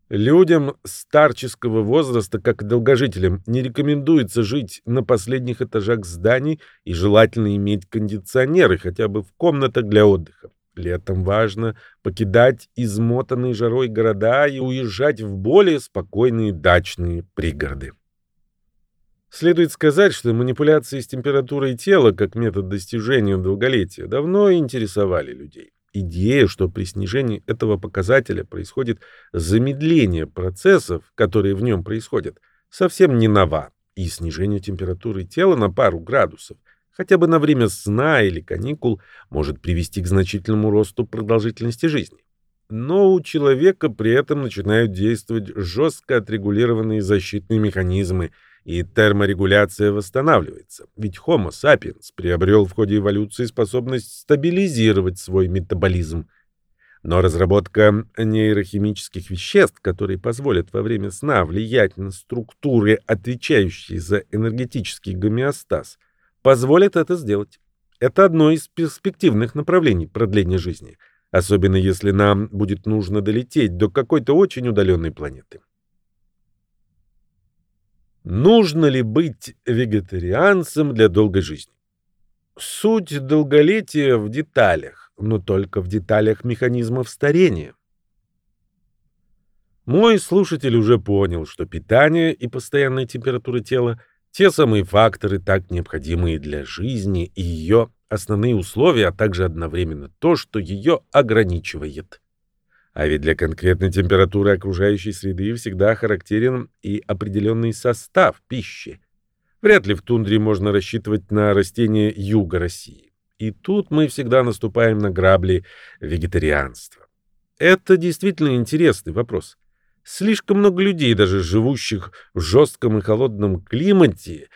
Speaker 1: Людям старческого возраста, как и долгожителям, не рекомендуется жить на последних этажах зданий и желательно иметь кондиционеры хотя бы в комнатах для отдыха. Летом важно покидать измотанные жарой города и уезжать в более спокойные дачные пригороды. Следует сказать, что манипуляции с температурой тела как метод достижения долголетия давно интересовали людей. Идея, что при снижении этого показателя происходит замедление процессов, которые в нем происходят, совсем не нова, и снижение температуры тела на пару градусов, хотя бы на время сна или каникул, может привести к значительному росту продолжительности жизни. Но у человека при этом начинают действовать жестко отрегулированные защитные механизмы – и терморегуляция восстанавливается. Ведь Homo sapiens приобрел в ходе эволюции способность стабилизировать свой метаболизм. Но разработка нейрохимических веществ, которые позволят во время сна влиять на структуры, отвечающие за энергетический гомеостаз, позволит это сделать. Это одно из перспективных направлений продления жизни, особенно если нам будет нужно долететь до какой-то очень удаленной планеты. Нужно ли быть вегетарианцем для долгой жизни? Суть долголетия в деталях, но только в деталях механизмов старения. Мой слушатель уже понял, что питание и постоянная температура тела – те самые факторы, так необходимые для жизни и ее основные условия, а также одновременно то, что ее ограничивает. А ведь для конкретной температуры окружающей среды всегда характерен и определенный состав пищи. Вряд ли в тундре можно рассчитывать на растения юга России. И тут мы всегда наступаем на грабли вегетарианства. Это действительно интересный вопрос. Слишком много людей, даже живущих в жестком и холодном климате,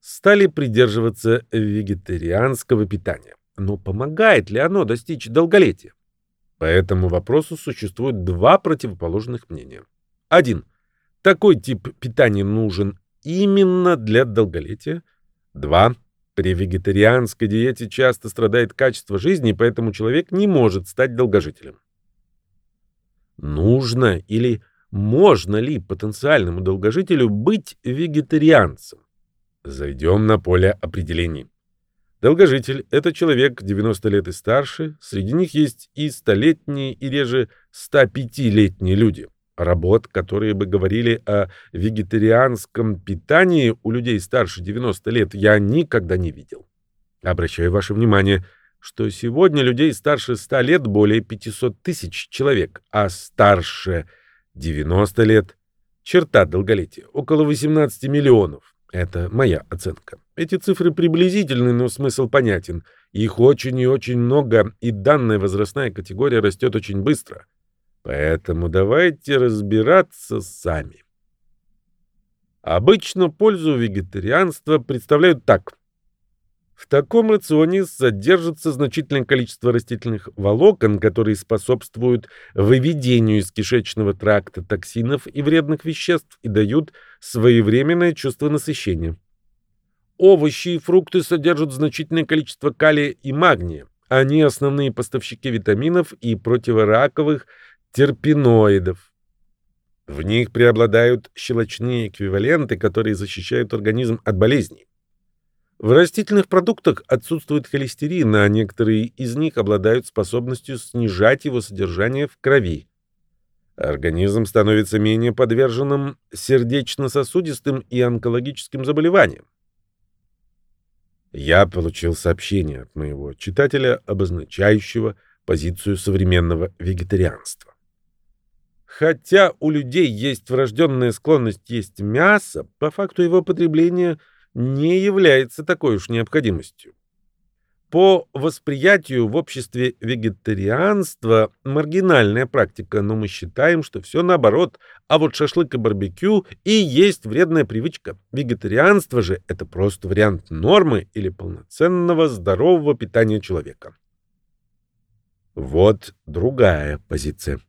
Speaker 1: стали придерживаться вегетарианского питания. Но помогает ли оно достичь долголетия? По этому вопросу существует два противоположных мнения. Один. Такой тип питания нужен именно для долголетия. Два. При вегетарианской диете часто страдает качество жизни, поэтому человек не может стать долгожителем. Нужно или можно ли потенциальному долгожителю быть вегетарианцем? Зайдем на поле определений. Долгожитель – это человек 90 лет и старше, среди них есть и столетние, и реже 105-летние люди. Работ, которые бы говорили о вегетарианском питании у людей старше 90 лет, я никогда не видел. Обращаю ваше внимание, что сегодня людей старше 100 лет более 500 тысяч человек, а старше 90 лет – черта долголетия – около 18 миллионов. Это моя оценка. Эти цифры приблизительны, но смысл понятен. Их очень и очень много, и данная возрастная категория растет очень быстро. Поэтому давайте разбираться сами. Обычно пользу вегетарианства представляют так. В таком рационе содержится значительное количество растительных волокон, которые способствуют выведению из кишечного тракта токсинов и вредных веществ и дают своевременное чувство насыщения. Овощи и фрукты содержат значительное количество калия и магния. Они основные поставщики витаминов и противораковых терпеноидов. В них преобладают щелочные эквиваленты, которые защищают организм от болезней. В растительных продуктах отсутствует холестерин, а некоторые из них обладают способностью снижать его содержание в крови. Организм становится менее подверженным сердечно-сосудистым и онкологическим заболеваниям. Я получил сообщение от моего читателя, обозначающего позицию современного вегетарианства. Хотя у людей есть врожденная склонность есть мясо, по факту его потребления – не является такой уж необходимостью. По восприятию в обществе вегетарианства маргинальная практика, но мы считаем, что все наоборот, а вот шашлык и барбекю и есть вредная привычка. Вегетарианство же это просто вариант нормы или полноценного здорового питания человека. Вот другая позиция.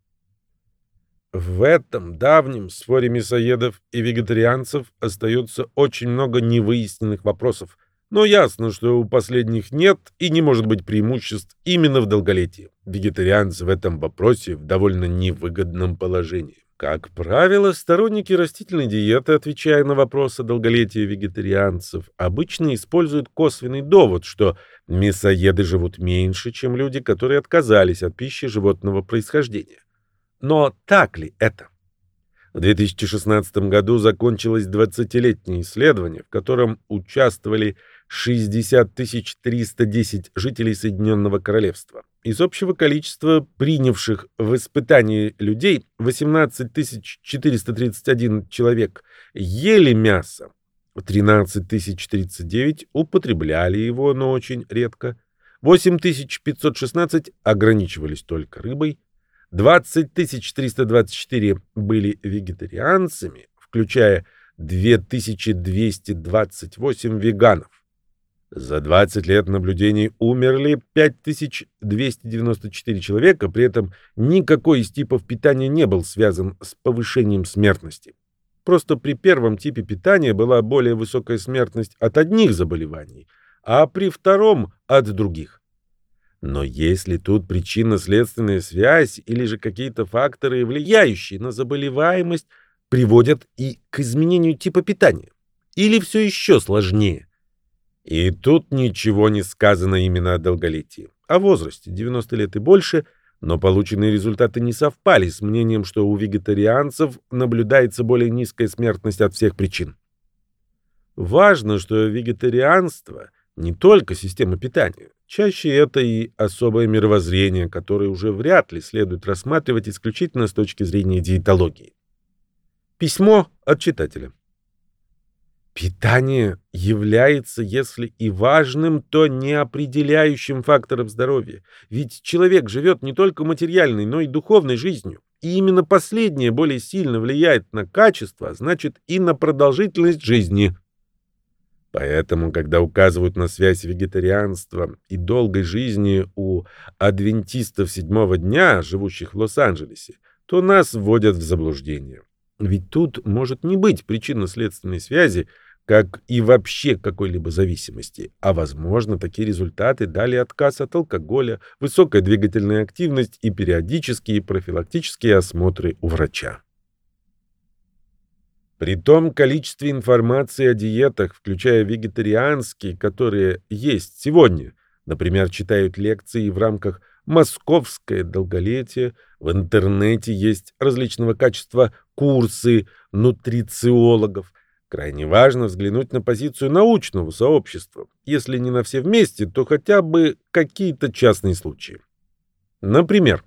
Speaker 1: В этом давнем споре мясоедов и вегетарианцев остается очень много невыясненных вопросов, но ясно, что у последних нет и не может быть преимуществ именно в долголетии. Вегетарианцы в этом вопросе в довольно невыгодном положении. Как правило, сторонники растительной диеты, отвечая на вопрос о долголетии вегетарианцев, обычно используют косвенный довод, что мясоеды живут меньше, чем люди, которые отказались от пищи животного происхождения. Но так ли это? В 2016 году закончилось 20-летнее исследование, в котором участвовали 60 310 жителей Соединенного Королевства. Из общего количества принявших в испытании людей 18 431 человек ели мясо, 13 039 употребляли его, но очень редко, 8 516 ограничивались только рыбой, 20 324 были вегетарианцами, включая 2228 веганов. За 20 лет наблюдений умерли 5294 человека, при этом никакой из типов питания не был связан с повышением смертности. Просто при первом типе питания была более высокая смертность от одних заболеваний, а при втором – от других. Но есть ли тут причинно-следственная связь или же какие-то факторы, влияющие на заболеваемость, приводят и к изменению типа питания? Или все еще сложнее? И тут ничего не сказано именно о долголетии. О возрасте 90 лет и больше, но полученные результаты не совпали с мнением, что у вегетарианцев наблюдается более низкая смертность от всех причин. Важно, что вегетарианство не только система питания. Чаще это и особое мировоззрение, которое уже вряд ли следует рассматривать исключительно с точки зрения диетологии. Письмо от читателя. Питание является, если и важным, то не определяющим фактором здоровья. Ведь человек живет не только материальной, но и духовной жизнью. И именно последнее более сильно влияет на качество, а значит и на продолжительность жизни. Поэтому, когда указывают на связь вегетарианства и долгой жизни у адвентистов седьмого дня, живущих в Лос-Анджелесе, то нас вводят в заблуждение. Ведь тут может не быть причинно-следственной связи, как и вообще какой-либо зависимости. А возможно, такие результаты дали отказ от алкоголя, высокая двигательная активность и периодические профилактические осмотры у врача. При том количестве информации о диетах, включая вегетарианские, которые есть сегодня, например, читают лекции в рамках «Московское долголетие», в интернете есть различного качества курсы нутрициологов – Крайне важно взглянуть на позицию научного сообщества, если не на все вместе, то хотя бы какие-то частные случаи. Например,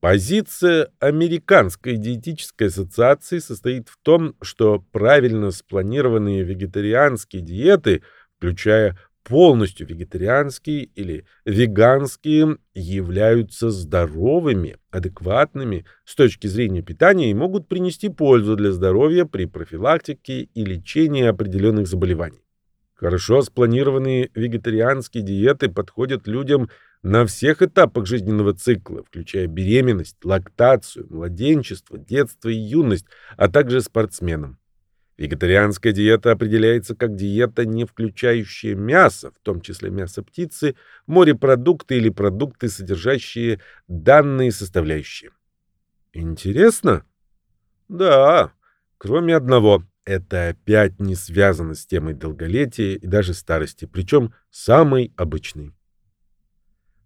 Speaker 1: позиция Американской диетической ассоциации состоит в том, что правильно спланированные вегетарианские диеты, включая полностью вегетарианские или веганские являются здоровыми, адекватными с точки зрения питания и могут принести пользу для здоровья при профилактике и лечении определенных заболеваний. Хорошо спланированные вегетарианские диеты подходят людям на всех этапах жизненного цикла, включая беременность, лактацию, младенчество, детство и юность, а также спортсменам. Вегетарианская диета определяется как диета, не включающая мясо, в том числе мясо птицы, морепродукты или продукты, содержащие данные составляющие. Интересно? Да, кроме одного. Это опять не связано с темой долголетия и даже старости, причем самой обычной.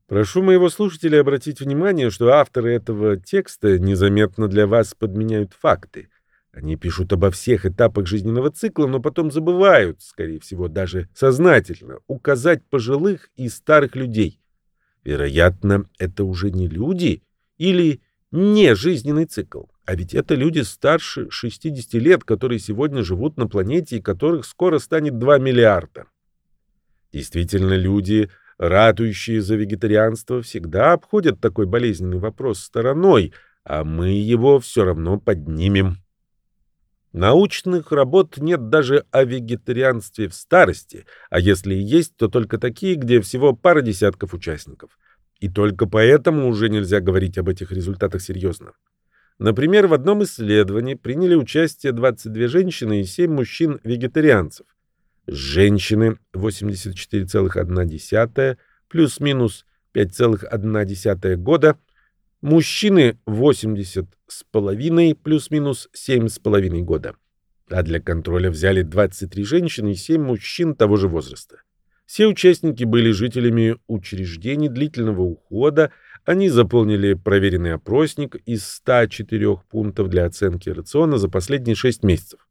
Speaker 1: Прошу моего слушателя обратить внимание, что авторы этого текста незаметно для вас подменяют факты. Они пишут обо всех этапах жизненного цикла, но потом забывают, скорее всего, даже сознательно, указать пожилых и старых людей. Вероятно, это уже не люди или не жизненный цикл. А ведь это люди старше 60 лет, которые сегодня живут на планете и которых скоро станет 2 миллиарда. Действительно, люди, ратующие за вегетарианство, всегда обходят такой болезненный вопрос стороной, а мы его все равно поднимем. Научных работ нет даже о вегетарианстве в старости, а если и есть, то только такие, где всего пара десятков участников. И только поэтому уже нельзя говорить об этих результатах серьезно. Например, в одном исследовании приняли участие 22 женщины и 7 мужчин-вегетарианцев. Женщины 84,1 плюс-минус 5,1 года – Мужчины 80 с половиной плюс-минус 7 с половиной года. А для контроля взяли 23 женщины и 7 мужчин того же возраста. Все участники были жителями учреждений длительного ухода, Они заполнили проверенный опросник из 104 пунктов для оценки рациона за последние 6 месяцев.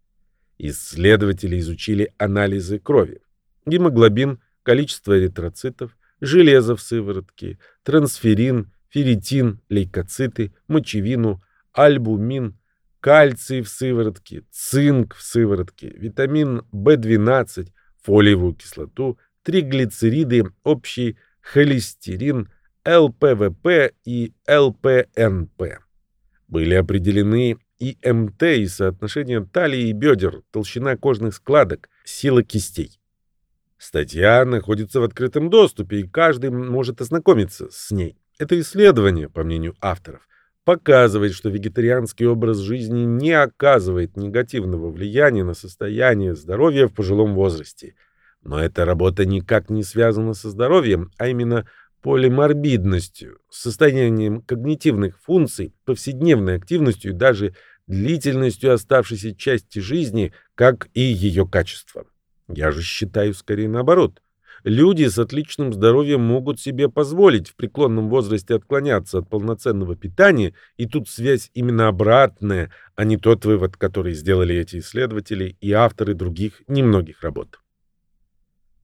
Speaker 1: Исследователи изучили анализы крови. Гемоглобин, количество эритроцитов, железо в сыворотке, трансферин, ферритин, лейкоциты, мочевину, альбумин, кальций в сыворотке, цинк в сыворотке, витамин В12, фолиевую кислоту, триглицериды, общий холестерин, ЛПВП и ЛПНП. Были определены и МТ, и соотношение талии и бедер, толщина кожных складок, сила кистей. Статья находится в открытом доступе, и каждый может ознакомиться с ней. Это исследование, по мнению авторов, показывает, что вегетарианский образ жизни не оказывает негативного влияния на состояние здоровья в пожилом возрасте. Но эта работа никак не связана со здоровьем, а именно полиморбидностью, состоянием когнитивных функций, повседневной активностью и даже длительностью оставшейся части жизни, как и ее качеством. Я же считаю скорее наоборот. Люди с отличным здоровьем могут себе позволить в преклонном возрасте отклоняться от полноценного питания, и тут связь именно обратная, а не тот вывод, который сделали эти исследователи и авторы других немногих работ.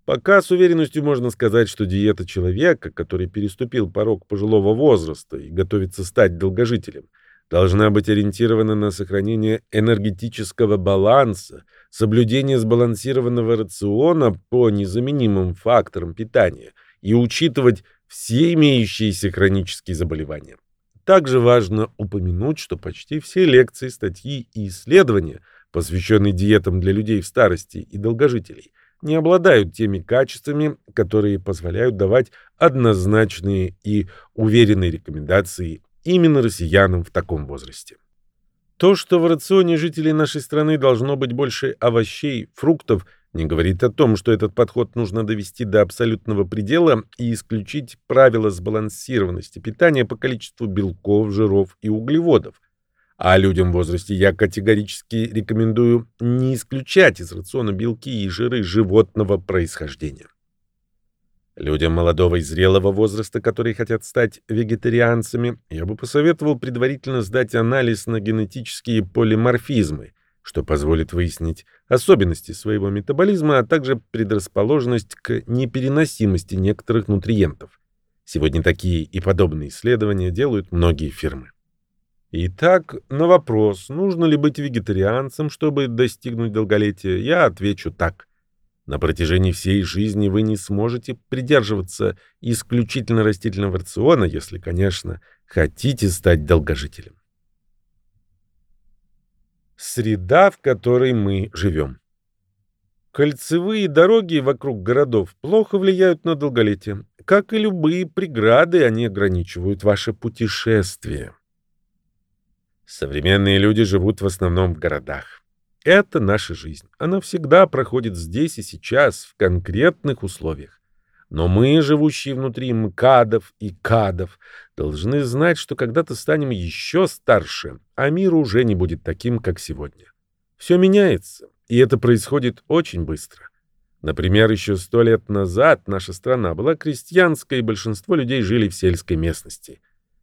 Speaker 1: Пока с уверенностью можно сказать, что диета человека, который переступил порог пожилого возраста и готовится стать долгожителем, должна быть ориентирована на сохранение энергетического баланса, соблюдение сбалансированного рациона по незаменимым факторам питания и учитывать все имеющиеся хронические заболевания. Также важно упомянуть, что почти все лекции, статьи и исследования, посвященные диетам для людей в старости и долгожителей, не обладают теми качествами, которые позволяют давать однозначные и уверенные рекомендации именно россиянам в таком возрасте. То, что в рационе жителей нашей страны должно быть больше овощей, фруктов, не говорит о том, что этот подход нужно довести до абсолютного предела и исключить правила сбалансированности питания по количеству белков, жиров и углеводов. А людям в возрасте я категорически рекомендую не исключать из рациона белки и жиры животного происхождения. Людям молодого и зрелого возраста, которые хотят стать вегетарианцами, я бы посоветовал предварительно сдать анализ на генетические полиморфизмы, что позволит выяснить особенности своего метаболизма, а также предрасположенность к непереносимости некоторых нутриентов. Сегодня такие и подобные исследования делают многие фирмы. Итак, на вопрос, нужно ли быть вегетарианцем, чтобы достигнуть долголетия, я отвечу так. На протяжении всей жизни вы не сможете придерживаться исключительно растительного рациона, если, конечно, хотите стать долгожителем. Среда, в которой мы живем. Кольцевые дороги вокруг городов плохо влияют на долголетие. Как и любые преграды, они ограничивают ваше путешествие. Современные люди живут в основном в городах. Это наша жизнь. Она всегда проходит здесь и сейчас, в конкретных условиях. Но мы, живущие внутри МКАДов и КАДов, должны знать, что когда-то станем еще старше, а мир уже не будет таким, как сегодня. Все меняется, и это происходит очень быстро. Например, еще сто лет назад наша страна была крестьянской, и большинство людей жили в сельской местности.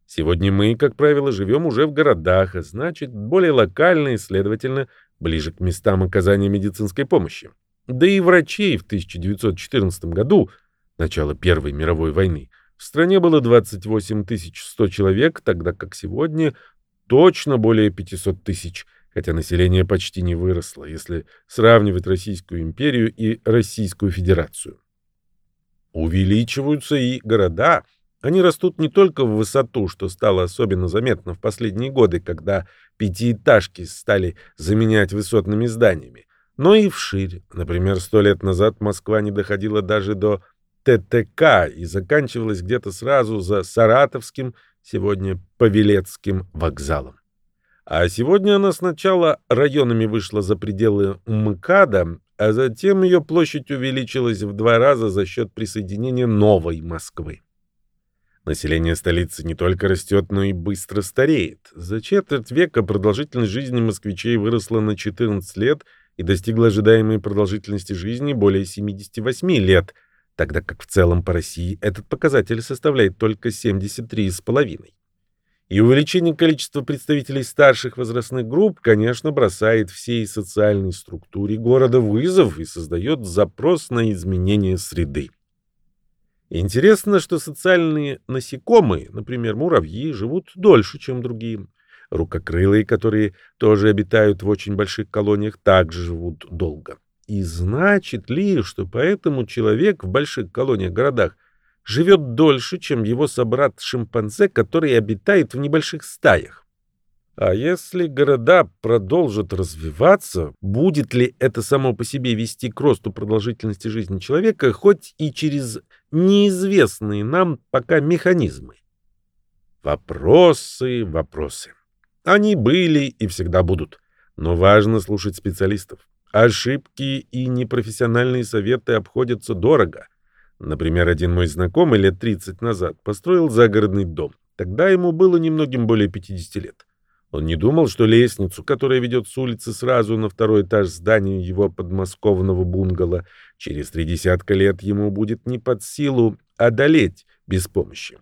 Speaker 1: Сегодня мы, как правило, живем уже в городах, а значит, более локально и, следовательно, ближе к местам оказания медицинской помощи. Да и врачей в 1914 году, начало Первой мировой войны, в стране было 28 100 человек, тогда как сегодня точно более 500 тысяч, хотя население почти не выросло, если сравнивать Российскую империю и Российскую Федерацию. Увеличиваются и города – они растут не только в высоту, что стало особенно заметно в последние годы, когда пятиэтажки стали заменять высотными зданиями, но и вширь. Например, сто лет назад Москва не доходила даже до ТТК и заканчивалась где-то сразу за Саратовским, сегодня Павелецким вокзалом. А сегодня она сначала районами вышла за пределы МКАДа, а затем ее площадь увеличилась в два раза за счет присоединения новой Москвы. Население столицы не только растет, но и быстро стареет. За четверть века продолжительность жизни москвичей выросла на 14 лет и достигла ожидаемой продолжительности жизни более 78 лет. тогда как в целом по России этот показатель составляет только 73,5. И увеличение количества представителей старших возрастных групп, конечно, бросает всей социальной структуре города вызов и создает запрос на изменение среды. Интересно, что социальные насекомые, например, муравьи, живут дольше, чем другие. Рукокрылые, которые тоже обитают в очень больших колониях, также живут долго. И значит ли, что поэтому человек в больших колониях-городах живет дольше, чем его собрат-шимпанзе, который обитает в небольших стаях? А если города продолжат развиваться, будет ли это само по себе вести к росту продолжительности жизни человека, хоть и через неизвестные нам пока механизмы? Вопросы, вопросы. Они были и всегда будут. Но важно слушать специалистов. Ошибки и непрофессиональные советы обходятся дорого. Например, один мой знакомый лет 30 назад построил загородный дом. Тогда ему было немногим более 50 лет. Он не думал, что лестницу, которая ведет с улицы сразу на второй этаж здания его подмосковного бунгало, через три десятка лет ему будет не под силу одолеть без помощи.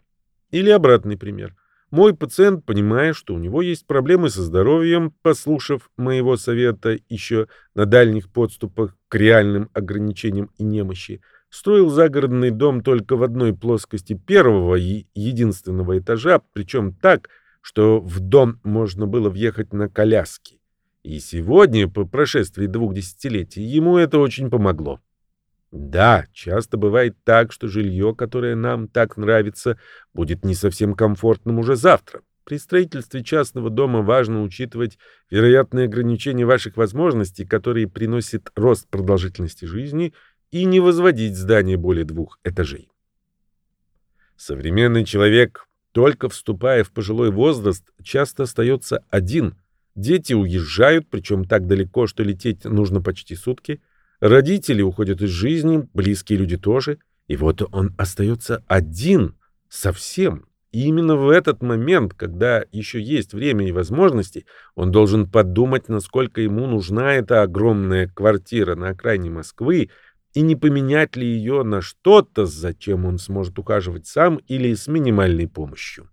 Speaker 1: Или обратный пример. Мой пациент, понимая, что у него есть проблемы со здоровьем, послушав моего совета еще на дальних подступах к реальным ограничениям и немощи, строил загородный дом только в одной плоскости первого и единственного этажа, причем так, что в дом можно было въехать на коляске. И сегодня, по прошествии двух десятилетий, ему это очень помогло. Да, часто бывает так, что жилье, которое нам так нравится, будет не совсем комфортным уже завтра. При строительстве частного дома важно учитывать вероятные ограничения ваших возможностей, которые приносят рост продолжительности жизни, и не возводить здание более двух этажей. Современный человек, только вступая в пожилой возраст, часто остается один. Дети уезжают, причем так далеко, что лететь нужно почти сутки – Родители уходят из жизни, близкие люди тоже. И вот он остается один, совсем. И именно в этот момент, когда еще есть время и возможности, он должен подумать, насколько ему нужна эта огромная квартира на окраине Москвы, и не поменять ли ее на что-то, зачем он сможет ухаживать сам или с минимальной помощью.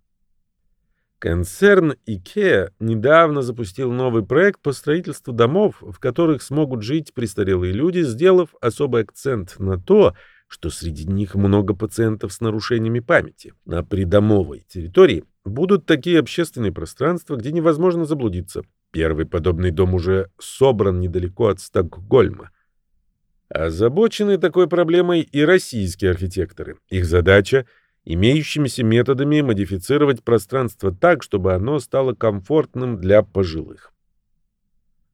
Speaker 1: Концерн IKEA недавно запустил новый проект по строительству домов, в которых смогут жить престарелые люди, сделав особый акцент на то, что среди них много пациентов с нарушениями памяти. На придомовой территории будут такие общественные пространства, где невозможно заблудиться. Первый подобный дом уже собран недалеко от Стокгольма. Озабочены такой проблемой и российские архитекторы. Их задача — имеющимися методами модифицировать пространство так, чтобы оно стало комфортным для пожилых.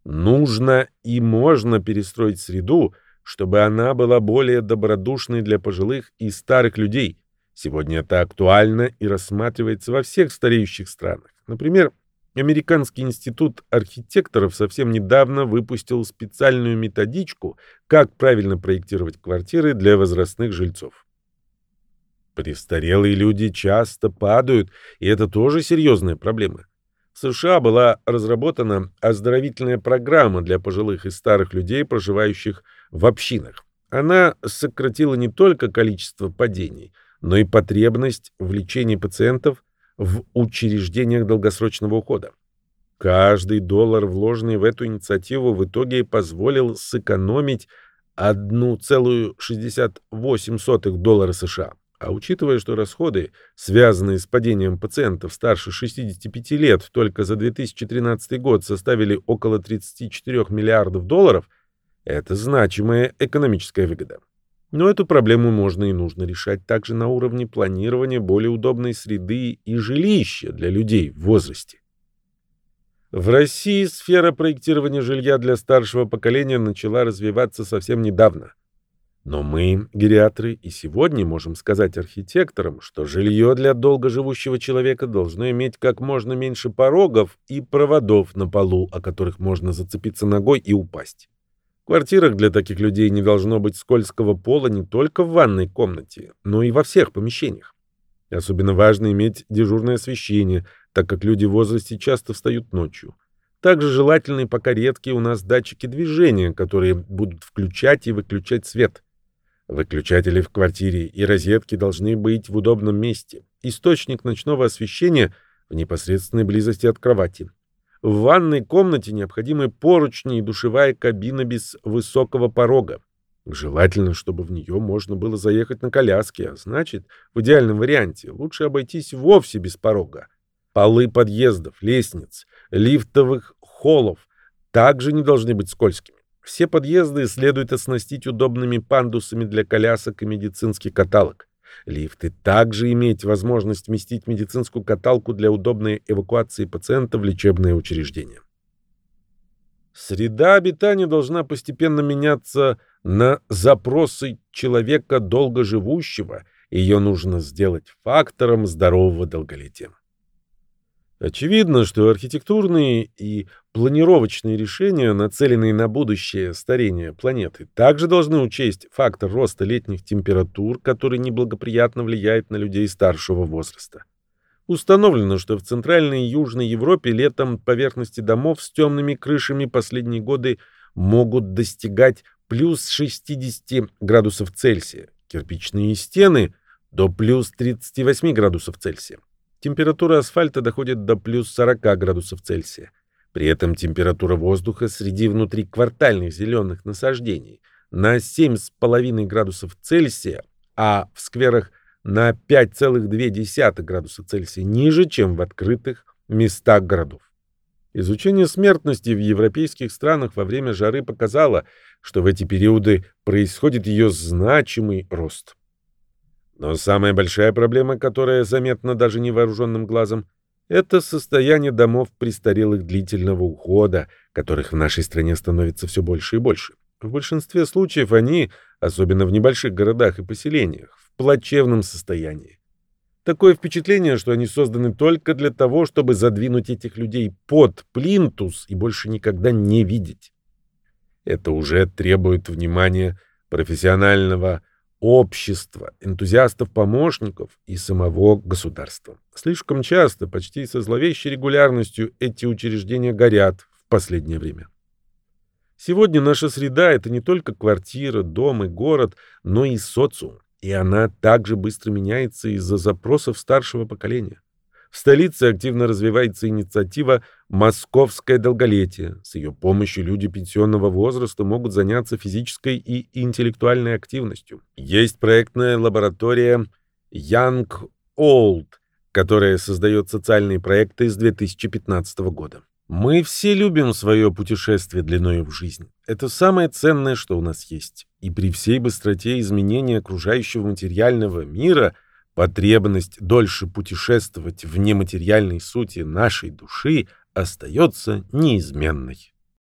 Speaker 1: Нужно и можно перестроить среду, чтобы она была более добродушной для пожилых и старых людей. Сегодня это актуально и рассматривается во всех стареющих странах. Например, Американский институт архитекторов совсем недавно выпустил специальную методичку, как правильно проектировать квартиры для возрастных жильцов. Престарелые люди часто падают, и это тоже серьезная проблема. В США была разработана оздоровительная программа для пожилых и старых людей, проживающих в общинах. Она сократила не только количество падений, но и потребность в лечении пациентов в учреждениях долгосрочного ухода. Каждый доллар, вложенный в эту инициативу, в итоге позволил сэкономить 1,68 доллара США. А учитывая, что расходы, связанные с падением пациентов старше 65 лет, только за 2013 год составили около 34 миллиардов долларов, это значимая экономическая выгода. Но эту проблему можно и нужно решать также на уровне планирования более удобной среды и жилища для людей в возрасте. В России сфера проектирования жилья для старшего поколения начала развиваться совсем недавно. Но мы, гериатры, и сегодня можем сказать архитекторам, что жилье для долгоживущего человека должно иметь как можно меньше порогов и проводов на полу, о которых можно зацепиться ногой и упасть. Квартирах для таких людей не должно быть скользкого пола не только в ванной комнате, но и во всех помещениях. Особенно важно иметь дежурное освещение, так как люди в возрасте часто встают ночью. Также желательны пока редкие у нас датчики движения, которые будут включать и выключать свет – Выключатели в квартире и розетки должны быть в удобном месте. Источник ночного освещения в непосредственной близости от кровати. В ванной комнате необходимы поручни и душевая кабина без высокого порога. Желательно, чтобы в нее можно было заехать на коляске, а значит, в идеальном варианте лучше обойтись вовсе без порога. Полы подъездов, лестниц, лифтовых холлов также не должны быть скользкими. Все подъезды следует оснастить удобными пандусами для колясок и медицинских каталог. Лифты также иметь возможность вместить медицинскую каталку для удобной эвакуации пациента в лечебное учреждение. Среда обитания должна постепенно меняться на запросы человека долгоживущего, ее нужно сделать фактором здорового долголетия. Очевидно, что архитектурные и планировочные решения, нацеленные на будущее старение планеты, также должны учесть фактор роста летних температур, который неблагоприятно влияет на людей старшего возраста. Установлено, что в Центральной и Южной Европе летом поверхности домов с темными крышами последние годы могут достигать плюс 60 градусов Цельсия, кирпичные стены – до плюс 38 градусов Цельсия. Температура асфальта доходит до плюс 40 градусов Цельсия. При этом температура воздуха среди внутриквартальных зеленых насаждений на 7,5 градусов Цельсия, а в скверах на 5,2 градуса Цельсия ниже, чем в открытых местах городов. Изучение смертности в европейских странах во время жары показало, что в эти периоды происходит ее значимый рост. Но самая большая проблема, которая заметна даже невооруженным глазом, это состояние домов престарелых длительного ухода, которых в нашей стране становится все больше и больше. В большинстве случаев они, особенно в небольших городах и поселениях, в плачевном состоянии. Такое впечатление, что они созданы только для того, чтобы задвинуть этих людей под плинтус и больше никогда не видеть. Это уже требует внимания профессионального общества, энтузиастов-помощников и самого государства. Слишком часто, почти со зловещей регулярностью, эти учреждения горят в последнее время. Сегодня наша среда — это не только квартира, дом и город, но и социум, и она также быстро меняется из-за запросов старшего поколения. В столице активно развивается инициатива «Московское долголетие». С ее помощью люди пенсионного возраста могут заняться физической и интеллектуальной активностью. Есть проектная лаборатория Young Old, которая создает социальные проекты с 2015 года. Мы все любим свое путешествие длиною в жизнь. Это самое ценное, что у нас есть. И при всей быстроте изменения окружающего материального мира – Потребность дольше путешествовать в нематериальной сути нашей души остается неизменной.